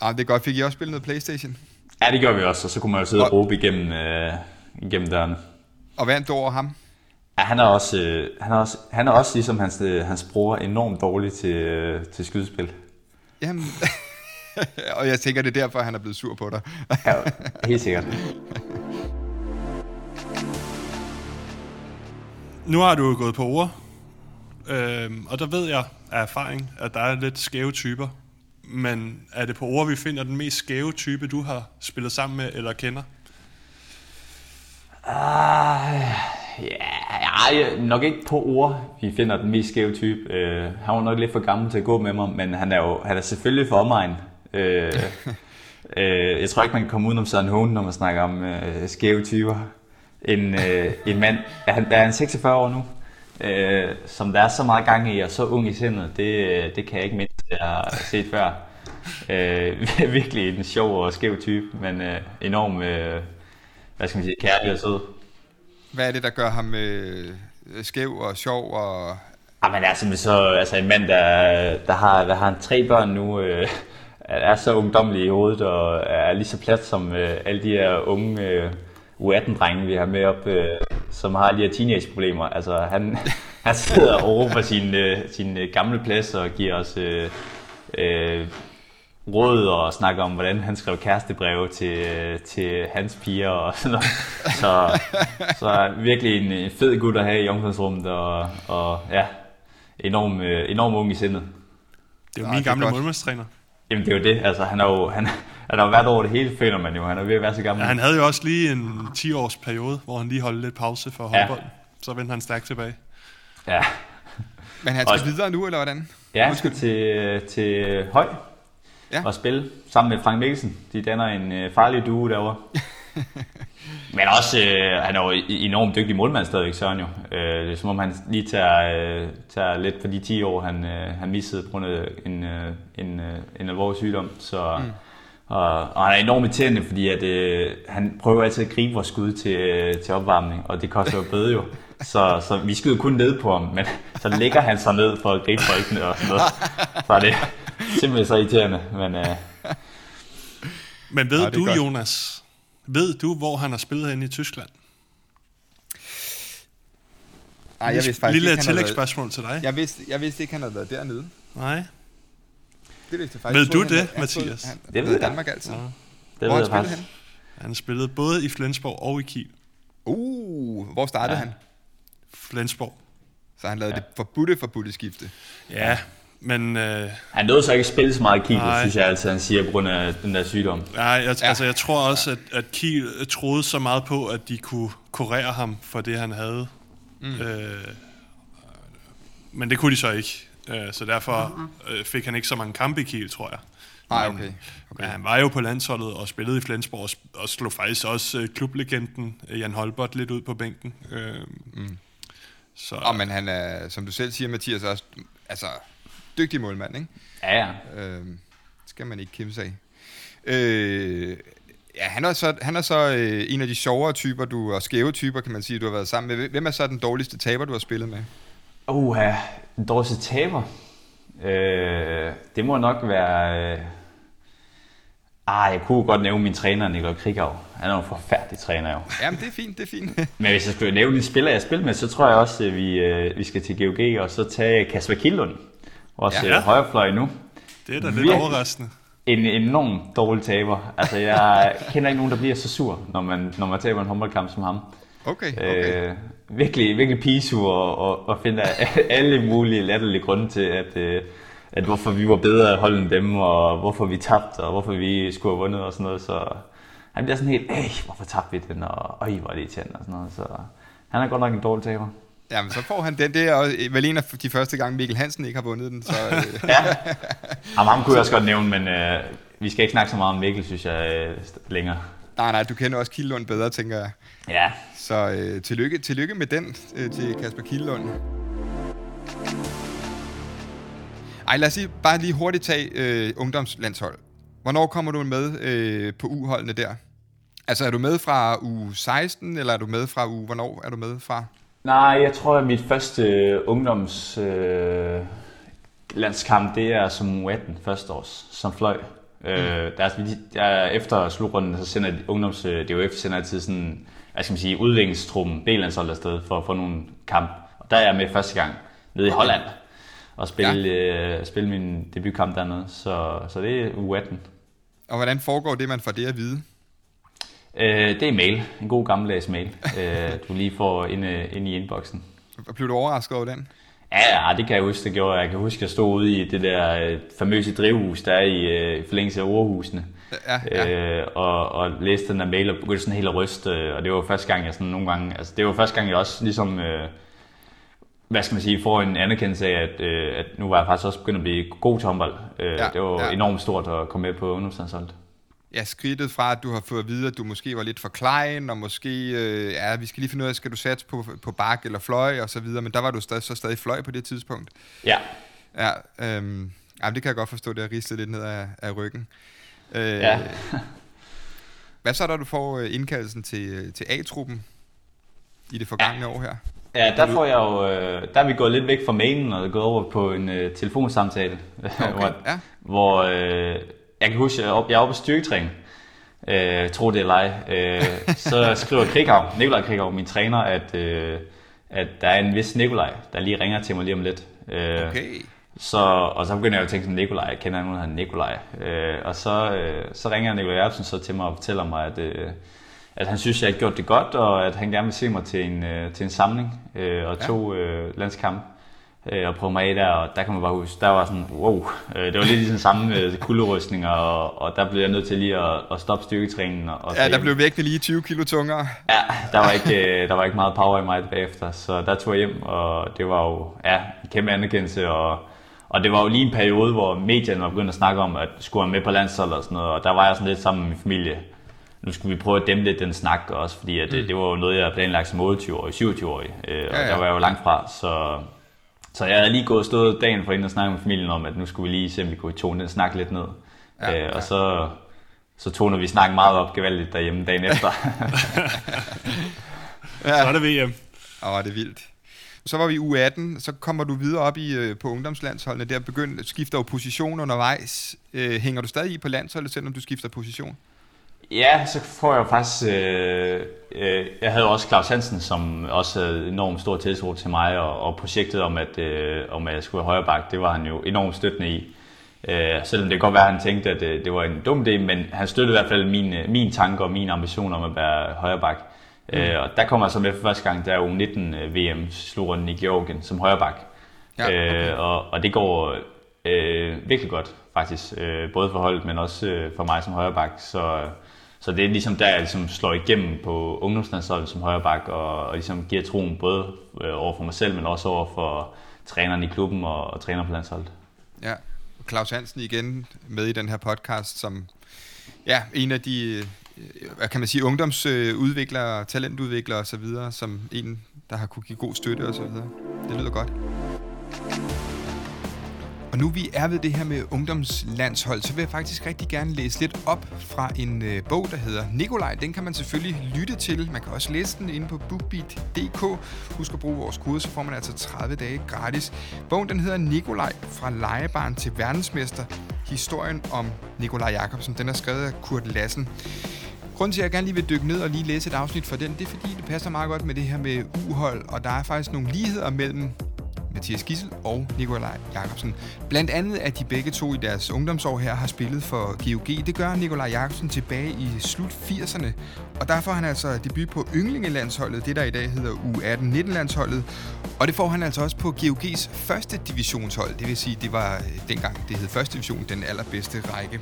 Ah, det er godt. Fik I også spillet noget Playstation? Ja, det gør vi også, og så kunne man jo sidde og Og- råbe igennem, øh, igennem døren. Og vandt du over ham? Ja, han er også, øh, han er også, han er også ligesom hans, øh, hans bror enormt dårlig til, øh, til skydespil. Jamen... og jeg tænker, det er derfor, han er blevet sur på dig. Ja, helt sikkert. Nu har du gået på ord, øhm, og der ved jeg af erfaring, at der er lidt skæve typer. Men er det på ord, vi finder den mest skæve type, du har spillet sammen med eller kender? Ah, ja, ja, nok ikke på ord, vi finder den mest skæve type. Uh, han var nok lidt for gammel til at gå med mig, men han er jo han er selvfølgelig for omegn. Uh, uh, jeg tror ikke, man kan komme udenom Søren Hågen, når man snakker om uh, skæve typer. En, uh, en mand, er han, er han 46 år nu? Uh, som der er så meget gang i, og så ung i sindet, det, det kan jeg ikke mindst, jeg har set før. Uh, virkelig en sjov og skæv type, men uh, enorm, uh, hvad skal man sige, kærlig og sød. Hvad er det, der gør ham øh, skæv og sjov og... Jamen altså, så, altså en mand, der, der har, der har han tre børn nu, øh, er så ungdomlig i hovedet og er lige så plat som øh, alle de her unge øh, U18-drenge, vi har med op, øh, som har de her teenage-problemer. Altså han, han sidder og råber sin, øh, sin øh, gamle plads og giver os øh, øh, råd og snakker om, hvordan han skrev kærestebreve til, øh, til hans piger og sådan noget. Så, så virkelig en øh, fed gut at have i omklædningsrummet og, og ja, enorm, øh, enorm ung i sindet. Det er jo Nej, min gamle målmandstræner. Jamen det er jo det, altså han har jo, han, han har jo været over det hele, føler man jo. Han er ved at være så gammel. Ja, han havde jo også lige en 10-års periode, hvor han lige holdt lidt pause for Ja. håndbold. Så vendte han stærkt tilbage. Ja, Men han skal Også- videre nu, eller hvordan? ja han skal til, til Høj Ja. ja. og spille sammen med Frank Mikkelsen. De danner en øh, farlig duo derovre. Men også, øh, han er jo e- enormt dygtig målmand stadigvæk, Søren jo. Øh, det er som om han lige tager, øh, tager lidt på de 10 år, han, øh, han missede på grund af en, øh, en, øh, en alvorlig sygdom. Så, mm. og, og han er enormt irriterende, fordi at, øh, han prøver altid at gribe vores skud til, øh, til opvarmning, og det koster jo bøde jo. Så, så vi skyder kun ned på ham, men så lægger han sig ned for at gribe bolden og sådan noget. Så er det simpelthen så irriterende, men øh, Men ved er du, godt. Jonas, ved du, hvor han har spillet henne i Tyskland? Nej, jeg vidste faktisk Lille ikke, han været, tillægsspørgsmål til dig. jeg, vidste, jeg vidste ikke, han havde været dernede. Nej. Det vidste jeg faktisk. Ved du han det, troede, Mathias? Han, Det det ved jeg. Danmark altid. Ja. det Hvor ved han jeg spillede han? Han spillede både i Flensborg og i Kiel. Uh, hvor startede Ja. han? Flensborg. Så han lavede ja. det forbudte forbudte skifte. Ja, men øh, Han nåede så ikke at spille så meget i Kiel, Nej. synes jeg altid, han siger, på grund af den der sygdom. nej, jeg, Ja. altså, jeg tror også, at, at Kiel troede så meget på, at de kunne kurere ham for det, han havde. Mm. Øh, men det kunne de så ikke. Øh, så derfor øh, fik han ikke så mange kampe i Kiel, tror jeg. Nej, okay. okay. Men han var jo på landsholdet og spillede i Flensborg og, og slog faktisk også øh, klublegenden øh, Jan Holbert lidt ud på bænken. Øh, mm. Så Og men han er, som du selv siger, Mathias, også altså, dygtig målmand, ikke? Ja, ja. Øh, skal man ikke kimse af. Øh, ja, han er så, han er så øh, en af de sjovere typer, du, og skæve typer, kan man sige, du har været sammen med. Hvem er så den dårligste taber, du har spillet med? Uh, den dårligste taber. Øh, det må nok være... Øh... Ah, jeg kunne godt nævne min træner, Nikolaj Krigau. Han er en forfærdelig træner jo. Jamen, det er fint, det er fint. Men hvis jeg skulle nævne de spillere, jeg spiller med, så tror jeg også, at vi, øh, vi skal til GOG og så tage Kasper Kildund. Vores Ja. øh, højrefløj nu. det er da lidt virkelig. overraskende. En enorm dårlig taber. Altså, jeg kender ikke nogen, der bliver så sur, når man, når man taber en håndboldkamp som ham. Okay, okay. Øh, virkelig, virkelig pigesur og, og, og finder alle mulige latterlige grunde til, at, øh, at hvorfor vi var bedre at holde end dem, og hvorfor vi tabte, og hvorfor vi skulle have vundet og sådan noget. Så han bliver sådan helt, Æh, hvorfor tabte vi den, og øj, hvor er det irriterende og sådan noget. Så han er godt nok en dårlig taber. Jamen, så får han den. Det er også vel en af de første gange, Mikkel Hansen ikke har vundet den. Så, øh. ja, Jamen, ham kunne jeg også godt nævne, men øh, vi skal ikke snakke så meget om Mikkel, synes jeg, øh, længere. Nej, nej, du kender også Kildlund bedre, tænker jeg. Ja. Så øh, tillykke, tillykke med den øh, til Kasper Kildlund. Ej, lad os lige, bare lige hurtigt tage øh, ungdomslandshold. Hvornår kommer du med øh, på U-holdene der? Altså, er du med fra u 16, eller er du med fra u... Hvornår er du med fra? Nej, jeg tror, at mit første øh, ungdoms øh, landskamp, det er som u 18 første års, som fløj. Øh, mm. Øh, der er, der, efter slutrunden, så sender ungdoms øh, DOF sender altid sådan, hvad skal man sige, udviklingstruppen B-landshold afsted for at få nogle kamp. Og der er jeg med første gang nede i Holland og spille, ja. øh, spille min debutkamp dernede. Så, så det er u 18. Og hvordan foregår det, man får det at vide? Øh, det er mail. En god gammeldags mail, øh, du lige får ind, øh, ind i inboxen. Blev du overrasket over den? Ja, det kan jeg huske, det gjorde jeg. Jeg kan huske, at jeg stod ude i det der øh, famøse drivhus, der er i øh, forlængelse af ordhusene. Ja, ja. Øh, og, og læste den der mail og begyndte sådan helt at ryste. Øh, og det var første gang, jeg sådan nogle gange... Altså, det var første gang, jeg også ligesom... Øh, hvad skal man sige, får en anerkendelse af, at, øh, at nu var jeg faktisk også begyndt at blive god til håndbold. Øh, ja, det var ja. enormt stort at komme med på ungdomslandsholdet ja, skridtet fra, at du har fået at vide, at du måske var lidt for klein, og måske, øh, ja, vi skal lige finde ud af, skal du satse på, på bak eller fløj, og så videre, men der var du stadig, så stadig fløj på det tidspunkt. Ja. Ja, øhm, jamen, det kan jeg godt forstå, det har ristet lidt ned af, af ryggen. Øh, ja. hvad så, da du får øh, indkaldelsen til, øh, til A-truppen i det forgangne ja. år her? Ja, der får jeg jo, øh, der er vi gået lidt væk fra mailen og gået over på en uh, telefonsamtale, okay, hvor, ja. hvor øh, jeg kan huske, jeg er oppe på styrketræning, øh, tro det eller ej, øh, så skriver Krighav, Nikolaj Krighav, min træner, at, øh, at der er en vis Nikolaj, der lige ringer til mig lige om lidt. Øh, okay. Så, og så begynder jeg at tænke sådan, Nikolaj, jeg kender nogen, der hedder Nikolaj. Øh, og så, øh, så ringer Nikolaj Erbsen så til mig og fortæller mig, at, øh, at han synes, jeg har gjort det godt, og at han gerne vil se mig til en, øh, til en samling øh, og to øh, landskampe øh, og prøve mig af der, og der kan man bare huske, der var sådan, wow, øh, det var lidt ligesom samme øh, kulderystninger, og, og der blev jeg nødt til lige at, at stoppe styrketræningen. Og, ja, der blev vægten lige 20 kilo tungere. Ja, der var, ikke, øh, der var ikke meget power i mig bagefter, så der tog jeg hjem, og det var jo ja, en kæmpe anerkendelse, og, og det var jo lige en periode, hvor medierne var begyndt at snakke om, at skulle være med på landsholdet og sådan noget, og der var jeg sådan lidt sammen med min familie. Nu skulle vi prøve at dæmpe lidt den snak også, fordi at det, mm. det var jo noget, jeg planlagt som 28-årig, 27-årig, øh, og ja, ja. der var jeg jo langt fra, så så jeg havde lige gået og stået dagen for inden og snakket med familien om, at nu skulle vi lige se, om vi kunne tone den snak lidt ned. Ja, øh, og ja. så, så toner vi snakken meget op gevaldigt derhjemme dagen efter. ja. Så er det VM. Åh, det er vildt. Så var vi u 18, så kommer du videre op i, øh, på ungdomslandsholdene. Der begynder, skifter jo position undervejs. Øh, hænger du stadig i på landsholdet, selvom du skifter position? Ja, så får jeg faktisk... Øh, øh, jeg havde også Claus Hansen, som også havde enormt stor tiltro til mig, og, og projektet om at, øh, om, at jeg skulle have bak, det var han jo enormt støttende i. Øh, selvom det kan godt være, at han tænkte, at det, det var en dum idé, men han støttede i hvert fald min, min tanker og min ambition om at være højre bak. Mm. Øh, og der kommer jeg så med for første gang, der er U19 VM slutrunden i Georgien som højre bak. Ja, okay. øh, og, og det går øh, virkelig godt, faktisk. Øh, både for holdet, men også øh, for mig som højreback. Så øh, så det er ligesom der, jeg ligesom slår igennem på ungdomslandsholdet som højreback, og, og ligesom giver troen både øh, over for mig selv, men også over for træneren i klubben og, og træner på landsholdet. Ja, Claus Hansen igen med i den her podcast, som ja, en af de, øh, hvad kan man sige, ungdomsudviklere, talentudviklere osv., som en, der har kunne give god støtte osv. Det lyder godt. Og nu vi er ved det her med ungdomslandshold, så vil jeg faktisk rigtig gerne læse lidt op fra en øh, bog, der hedder Nikolaj. Den kan man selvfølgelig lytte til. Man kan også læse den inde på bookbeat.dk. Husk at bruge vores kode, så får man altså 30 dage gratis. Bogen den hedder Nikolaj fra legebarn til verdensmester. Historien om Nikolaj Jakobsen. Den er skrevet af Kurt Lassen. Grunden til, at jeg gerne lige vil dykke ned og lige læse et afsnit fra den, det er fordi, det passer meget godt med det her med uhold, og der er faktisk nogle ligheder mellem Mathias Gissel og Nikolaj Jacobsen. Blandt andet at de begge to i deres ungdomsår her har spillet for GOG. Det gør Nikolaj Jacobsen tilbage i slut 80'erne, og der får han altså debut på ynglingelandsholdet, det der i dag hedder U18-19-landsholdet, og det får han altså også på GOG's første divisionshold, det vil sige, det var øh, dengang det hed første division, den allerbedste række.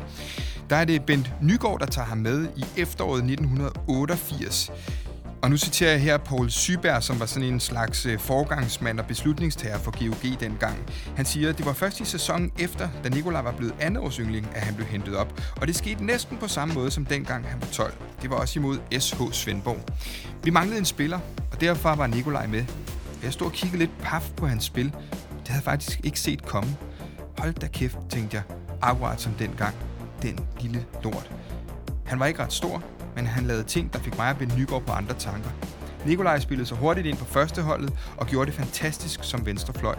Der er det Bent Nygaard, der tager ham med i efteråret 1988. Og nu citerer jeg her Paul Syberg, som var sådan en slags øh, forgangsmand og beslutningstager for GOG dengang. Han siger, at det var først i sæsonen efter, da Nikolaj var blevet andenårsyngling, at han blev hentet op. Og det skete næsten på samme måde som dengang han var 12. Det var også imod SH Svendborg. Vi manglede en spiller, og derfor var Nikolaj med. Jeg stod og kiggede lidt paf på hans spil. Det havde jeg faktisk ikke set komme. Hold da kæft, tænkte jeg. Akkurat som dengang. Den lille lort. Han var ikke ret stor, men han lavede ting, der fik mig at binde Nygaard på andre tanker. Nikolaj spillede så hurtigt ind på førsteholdet og gjorde det fantastisk som venstrefløj.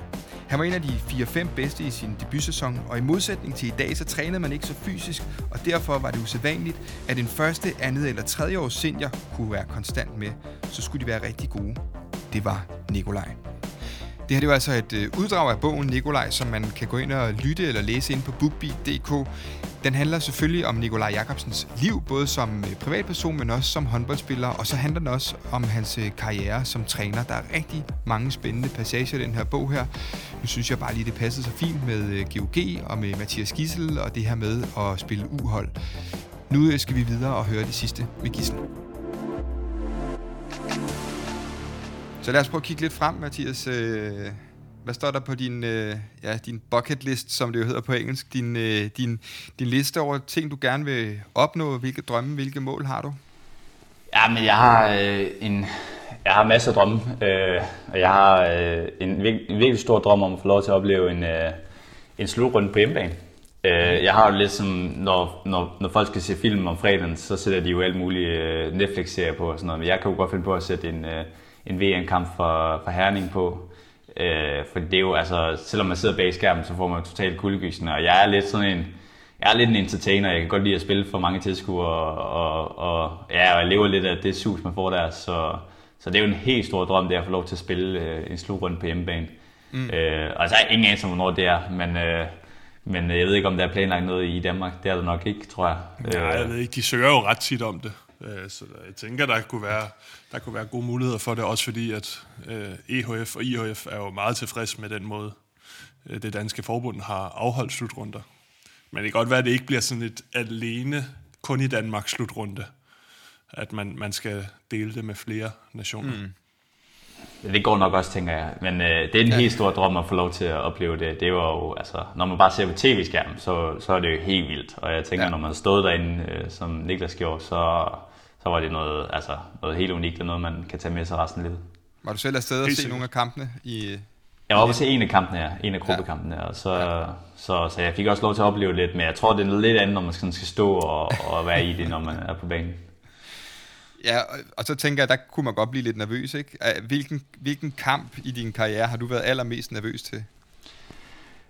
Han var en af de 4-5 bedste i sin debutsæson, og i modsætning til i dag, så trænede man ikke så fysisk, og derfor var det usædvanligt, at en første, andet eller tredje års senior kunne være konstant med. Så skulle de være rigtig gode. Det var Nikolaj. Det her det var altså et øh, uddrag af bogen Nikolaj, som man kan gå ind og lytte eller læse ind på bookbeat.dk. Den handler selvfølgelig om Nikolaj Jakobsens liv, både som øh, privatperson, men også som håndboldspiller. Og så handler den også om hans øh, karriere som træner. Der er rigtig mange spændende passager i den her bog her. Nu synes jeg bare lige, det passede så fint med øh, GOG og med Mathias Gissel og det her med at spille uhold. Nu skal vi videre og høre det sidste med Gissel. Så lad os prøve at kigge lidt frem, Mathias. Øh, hvad står der på din, øh, ja, din bucket list, som det jo hedder på engelsk? Din, øh, din, din liste over ting, du gerne vil opnå. Hvilke drømme, hvilke mål har du? Ja, men jeg har øh, en... Jeg har masser af drømme, øh, og jeg har øh, en, en virkelig stor drøm om at få lov til at opleve en, øh, en slutrunde på hjemmebane. Øh, jeg har jo lidt som, når, når, når folk skal se film om fredagen, så sætter de jo alt muligt øh, Netflix-serier på og sådan noget, men jeg kan jo godt finde på at sætte en, øh, en VM-kamp for, for Herning på. Øh, for det er jo, altså, selvom man sidder bag skærmen, så får man totalt kuldegysende, og jeg er lidt sådan en, jeg er lidt en entertainer, jeg kan godt lide at spille for mange tilskuere, og, og, ja, og jeg lever lidt af det sus, man får der, så, så det er jo en helt stor drøm, det er at få lov til at spille øh, en slutrunde på hjemmebane. Mm. Øh, og så er ingen anelse om, hvornår det er, men, øh, men jeg ved ikke, om der er planlagt noget i Danmark. Det er der nok ikke, tror jeg. Ja, jeg ved ikke, de søger jo ret tit om det. Øh, så jeg tænker, der kunne være, der kunne være gode muligheder for det, også fordi at EHF og IHF er jo meget tilfreds med den måde, øh, det danske forbund har afholdt slutrunder. Men det kan godt være, at det ikke bliver sådan et alene, kun i Danmark slutrunde, at man, man skal dele det med flere nationer. Mm. Det går nok også, tænker jeg. Men øh, det er en ja. helt stor drøm at få lov til at opleve det. Det var jo, altså, når man bare ser på tv-skærmen, så, så er det jo helt vildt. Og jeg tænker, ja. når man stod derinde, øh, som Niklas gjorde, så, så var det noget, altså, noget helt unikt, og noget, man kan tage med sig resten af livet. Var du selv afsted og se nogle af kampene? I, jeg var oppe se en af kampene, ja. En af gruppekampene, ja. og så, ja. så, så jeg fik også lov til at opleve lidt, men jeg tror, det er lidt andet, når man skal, skal stå og, og være i det, når man er på banen. Ja, og, og så tænker jeg, der kunne man godt blive lidt nervøs, ikke? Hvilken, hvilken kamp i din karriere har du været allermest nervøs til?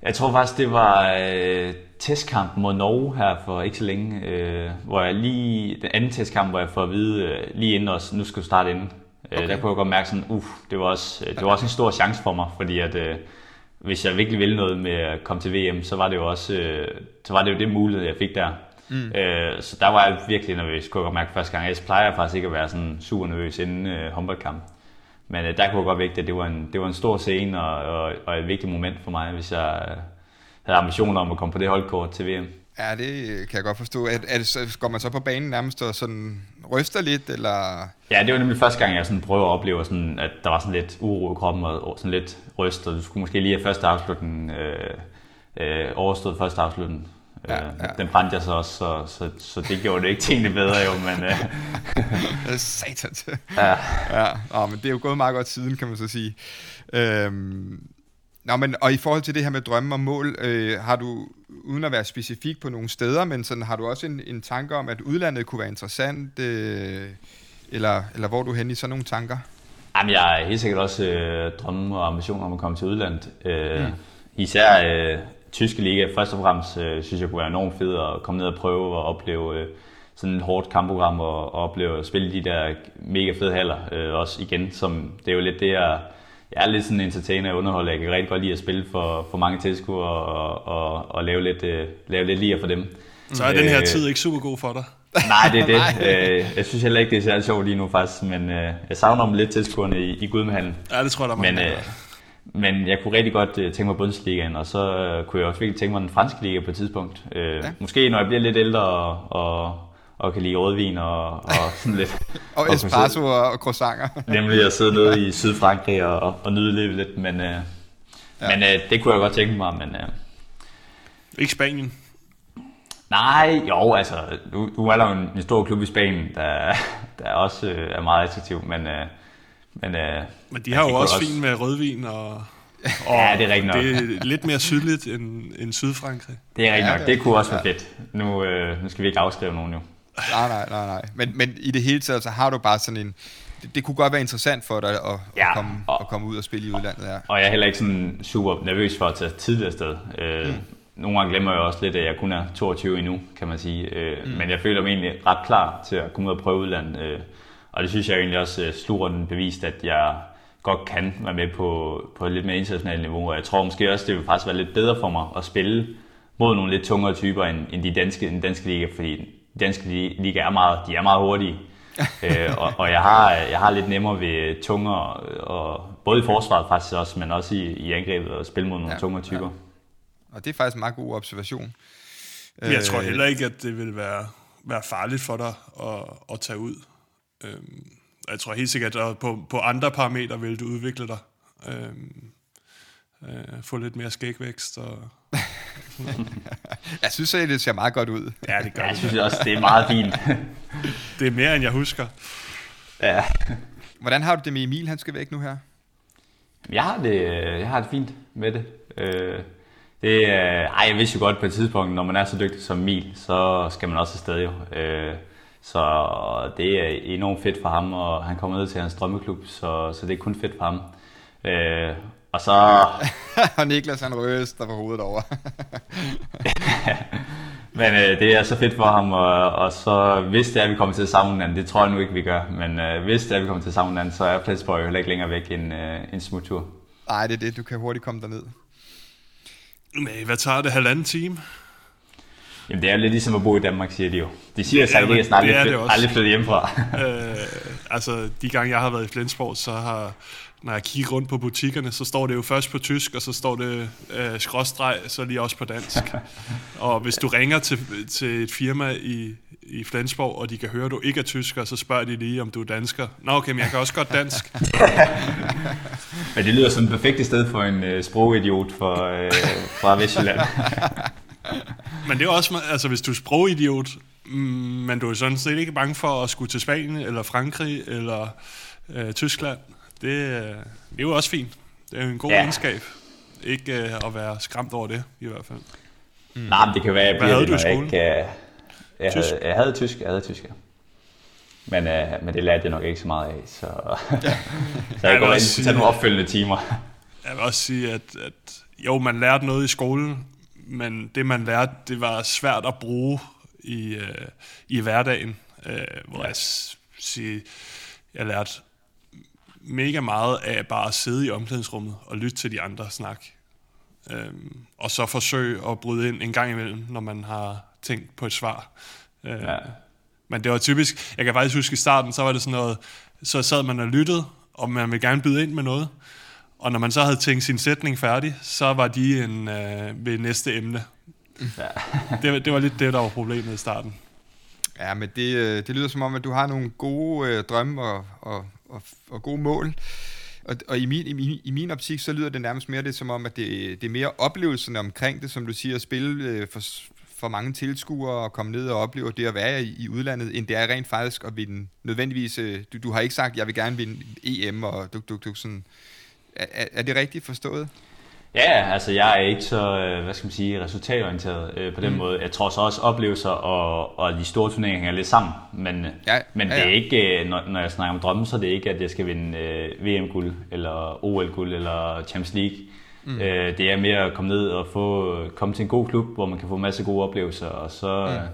Jeg tror faktisk, det var øh, testkamp mod Norge her for ikke så længe, øh, hvor jeg lige, den anden testkamp, hvor jeg får at vide øh, lige inden os, nu skal du starte inden. Øh, okay. Øh, der kunne jeg godt mærke sådan, uff, det var også, det var også en stor chance for mig, fordi at, øh, hvis jeg virkelig ville noget med at komme til VM, så var det jo også, øh, så var det jo det mulighed, jeg fik der. Mm. Øh, så der var jeg virkelig nervøs, kunne jeg godt mærke første gang. Jeg plejer faktisk ikke at være sådan super nervøs inden øh, håndboldkamp. Men øh, der kunne jeg godt vægte, at det var en, det var en stor scene og, og, og et vigtigt moment for mig, hvis jeg øh, havde ambitioner om at komme på det holdkort til VM. Ja, det kan jeg godt forstå. Er, er det, går man så på banen nærmest og sådan ryster lidt, eller? Ja, det var nemlig første gang, jeg sådan prøvede at opleve, sådan, at der var sådan lidt uro i kroppen og sådan lidt ryst, og du skulle måske lige have første afslutning øh, øh, overstået første afslutning. Ja, øh, ja. Den brændte jeg så også, så, så, så det gjorde det ikke tingene bedre jo, men... Øh. Satans. Ja. ja. Nå, men det er jo gået meget godt siden, kan man så sige. Øhm, Nå, men, og i forhold til det her med drømme og mål, øh, har du, uden at være specifik på nogle steder, men sådan, har du også en, en tanke om, at udlandet kunne være interessant, øh, eller, eller hvor er du hen i sådan nogle tanker? Jamen, jeg er helt sikkert også øh, drømme og ambitioner om at komme til udlandet. Øh, mm. Især øh, tyske liga, først og fremmest øh, synes jeg kunne være enormt fedt at komme ned og prøve og opleve øh, sådan et hårdt kampprogram og, og opleve at spille de der mega fede haller øh, også igen, som det er jo lidt det, jeg jeg er lidt sådan en entertainer og underholder. Jeg kan rigtig godt lide at spille for, for mange tilskuere og, og, og lave, lidt, øh, lave lidt lige for dem. Så er den her Øh, tid ikke super god for dig. Nej, det er det. Øh, jeg synes heller ikke, det er særlig sjovt lige nu faktisk, men øh, jeg savner dem lidt tilskuerne i, i Gudmehallen. Ja, det tror jeg, der er mange. Men, øh. Men jeg kunne rigtig godt øh, tænke mig Bundesligaen, og så øh, kunne jeg også virkelig tænke mig den franske liga på et tidspunkt. Øh, ja. Måske når jeg bliver lidt ældre og, og, og kan lide rødvin og, og sådan lidt. Og kunne espresso og, og croissanter. Nemlig at sidde nede i Sydfrankrig og, og nyde livet lidt, men, øh, ja. men øh, det kunne jeg godt tænke mig, men... Øh, Ikke Spanien. Nej, jo, altså, nu, nu er der jo en, en stor klub i Spanien, der, der også øh, er meget attraktiv, men, øh, men, øh, Men de har jo kunne også fint med rødvin og... og Ja, det er rigtigt nok. Det er lidt mere sydligt end, end Sydfrankrig. det er rigtigt Ja, nok, det- det kunne også være fedt. Nu, øh, nu skal vi ikke afskrive nogen jo. Nej, nej, nej, nej. Men, men i det hele taget, så har du bare sådan en... Det, det kunne godt være interessant for dig at, at, Ja, komme, og- at komme ud og spille i udlandet. Ja. Og jeg er heller ikke sådan super nervøs for at tage tidligere afsted. Øh, mm. Nogle gange glemmer jeg også lidt, at jeg kun er 22 endnu, kan man sige. Øh, mm. Men jeg føler mig egentlig ret klar til at komme ud og prøve udlandet. Øh, og det synes jeg egentlig også, øh, slutrunden bevist, at jeg godt kan være med på, på et lidt mere internationalt niveau. Og jeg tror måske også, det vil faktisk være lidt bedre for mig at spille mod nogle lidt tungere typer end, end de danske, den danske liga, fordi den danske li- liga er meget, de er meget hurtige. øh, og, og jeg har, jeg har lidt nemmere ved tungere, og både i forsvaret faktisk også, men også i, i angrebet at spille mod nogle Ja, ja, tungere typer. Og det er faktisk en meget god observation. Jeg tror Øh, heller ikke, at det vil være, være farligt for dig at, at tage ud. Øhm, jeg tror helt sikkert, at på, på andre parametre vil du udvikle dig. Øhm, øh, få lidt mere skægvækst. Og, Jeg synes, at det ser meget godt ud. ja, det gør Ja, jeg det. synes også, det er meget fint. Det er mere, end jeg husker. ja. Hvordan har du det med Emil? Han skal væk nu her. Jeg har det, jeg har det fint med det. Øh, det er, ej, jeg vidste jo godt på et tidspunkt, når man er så dygtig som Emil, så skal man også afsted jo. Øh, så det er enormt fedt for ham, og han kommer ned til hans drømmeklub, så, så det er kun fedt for ham. Øh, og så, og Niklas, han ryster på hovedet over. men øh, det er så fedt for ham, og, og så hvis det er, at vi kommer til hinanden, det tror jeg nu ikke, vi gør, men øh, hvis det er, at vi kommer til hinanden, så er Flensborg jo heller ikke længere væk end øh, en smuttur. Nej, det er det. Du kan hurtigt komme derned. Nej, hvad tager det? Halvanden time? Jamen det er jo lidt ligesom at bo i Danmark, siger de jo. De siger sig ikke, at er aldrig, det flyt, aldrig flytte hjemmefra. øh, altså, de gange jeg har været i Flensborg, så har, når jeg kigger rundt på butikkerne, så står det jo først på tysk, og så står det øh, skråstreg, så lige også på dansk. og hvis du ringer til, til et firma i, i Flensborg, og de kan høre, at du ikke er tysker, så spørger de lige, om du er dansker. Nå, okay, men jeg kan også godt dansk. Men det lyder som det perfekte sted for en øh, sprogidiot for, øh, fra Vestjylland. Men det er også, altså hvis du er sprogidiot, mm, men du er sådan set ikke bange for at skulle til Spanien, eller Frankrig, eller øh, Tyskland. Det, øh, det er jo også fint. Det er jo en god Ja. ja. egenskab. Ikke øh, at være skræmt over det, i hvert fald. Mm. Nej, men det kan være, jeg Hvad bliver havde det, du i når jeg skolen? ikke... Øh, jeg, Tysk? havde, jeg havde tysk, jeg havde tysk, ja. Men, øh, men det lærte jeg nok ikke så meget af, så, så jeg vil går ind sige- tage nogle opfølgende timer. Jeg vil også sige, at, at jo, man lærte noget i skolen, men det, man lærte, det var svært at bruge i, øh, i hverdagen. Øh, hvor Ja. jeg sige, jeg lærte mega meget af bare at sidde i omklædningsrummet og lytte til de andre snak. Øhm, og så forsøge at bryde ind en gang imellem, når man har tænkt på et svar. Øh, Ja. Men det var typisk, jeg kan faktisk huske i starten, så var det sådan noget, så sad man og lyttede, og man ville gerne byde ind med noget. Og når man så havde tænkt sin sætning færdig, så var de en, øh, ved næste emne. Ja. Det, var- det var lidt det, der var problemet i starten. Ja, men det, øh, det lyder som om, at du har nogle gode øh, drømme og, og, og, og gode mål. Og, og i, min, i, min, i min optik, så lyder det nærmest mere det som om, at det, det er mere oplevelsen omkring det, som du siger, at spille øh, for, for mange tilskuere og komme ned og opleve det at være i, i udlandet, end det er rent faktisk at vinde nødvendigvis... Øh, du, du har ikke sagt, at jeg vil gerne vinde EM, og du, du, du sådan... Er, er- det rigtigt forstået? Ja, altså jeg er ikke så, øh, hvad skal man sige, resultatorienteret øh, på den mm. måde. Jeg tror så også oplevelser og, og de store turneringer hænger lidt sammen. Men, Ja, men ja, det er ja. ikke, øh, når, når jeg snakker om drømme, så er det ikke, at jeg skal vinde øh, VM-guld, eller OL-guld, eller Champions League. Mm. Øh, det er mere at komme ned og få, komme til en god klub, hvor man kan få en masse gode oplevelser, og så, mm.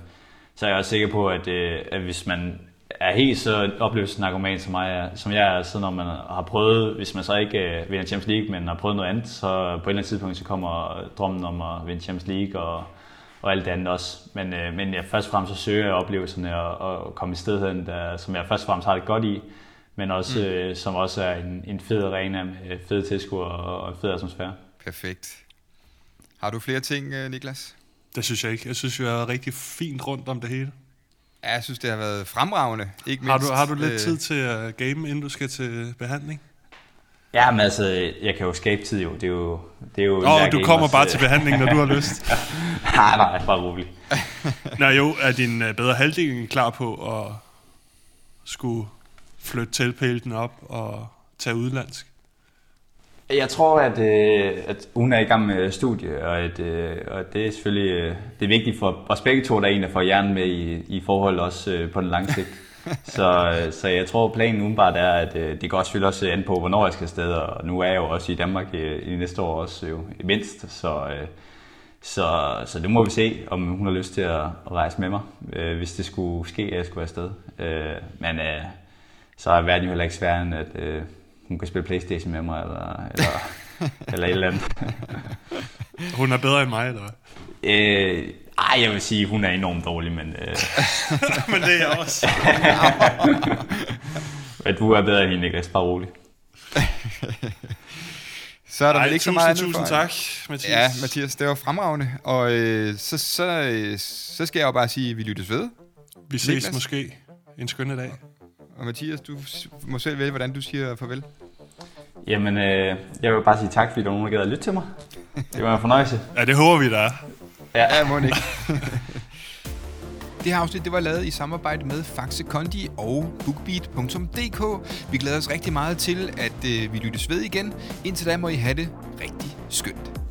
så er jeg også sikker på, at, øh, at hvis man er helt så oplevelsesnarkoman som, mig, er- som jeg er, så når man har prøvet, hvis man så ikke øh, vinder Champions League, men har prøvet noget andet, så på et eller andet tidspunkt, så kommer drømmen om at vinde Champions League og, og alt det andet også. Men, øh, men jeg først og fremmest så søger jeg oplevelserne og, og komme i sted hen, der, som jeg først og fremmest har det godt i, men også, mm. øh, som også er en, en fed arena med fede tilskuere og, og en fed atmosfære. Perfekt. Har du flere ting, øh, Niklas? Det synes jeg ikke. Jeg synes, vi har rigtig fint rundt om det hele. Ja, jeg synes, det har været fremragende. Ikke Har mindst, du, har du lidt øh, tid til at game, inden du skal til behandling? Ja, men altså, jeg kan jo skabe tid jo. Det er jo, det er jo Åh, oh, du kommer bare til behandling, når du har lyst. nej, nej, bare rolig. Nå jo, er din øh, bedre halvdel klar på at skulle flytte teltpælten op og tage udlandsk? Jeg tror, at, øh, at hun er i gang med studie, og, at, øh, og det er selvfølgelig øh, det er vigtigt for os begge to, der er en, der får hjernen med i, i forhold også øh, på den lange sigt. så, øh, så jeg tror, planen umiddelbart er, at øh, det går også selvfølgelig også an på, hvornår jeg skal afsted, og nu er jeg jo også i Danmark i, i næste år også jo, mindst, så, øh, så, så det må vi se, om hun har lyst til at, at rejse med mig, øh, hvis det skulle ske, at jeg skulle afsted. Øh, men øh, så er verden jo heller ikke sværere, end at øh, hun kan spille Playstation med mig, eller, eller, eller et eller andet. Hun er bedre end mig, eller hvad? Øh, ej, jeg vil sige, hun er enormt dårlig, men øh, Men det er jeg også. at du er bedre end hende, Niklas. Bare rolig. Så er der Ej, ikke så tusind, meget andet tusind for- tak, Mathias. Ja, Mathias, det var fremragende. Og øh, så, så, øh, så skal jeg jo bare sige, at vi lyttes ved. Vi ses Niklas? måske en skønne dag. Og Mathias, du må selv vælge, hvordan du siger farvel. Jamen, øh, jeg vil bare sige tak, fordi der var nogen, der gad at lytte til mig. Det var en fornøjelse. Ja, det håber vi, der er. Ja, må ikke. Det her afsnit det var lavet i samarbejde med Faxe Kondi og bookbeat.dk. Vi glæder os rigtig meget til, at øh, vi lyttes ved igen. Indtil da må I have det rigtig skønt.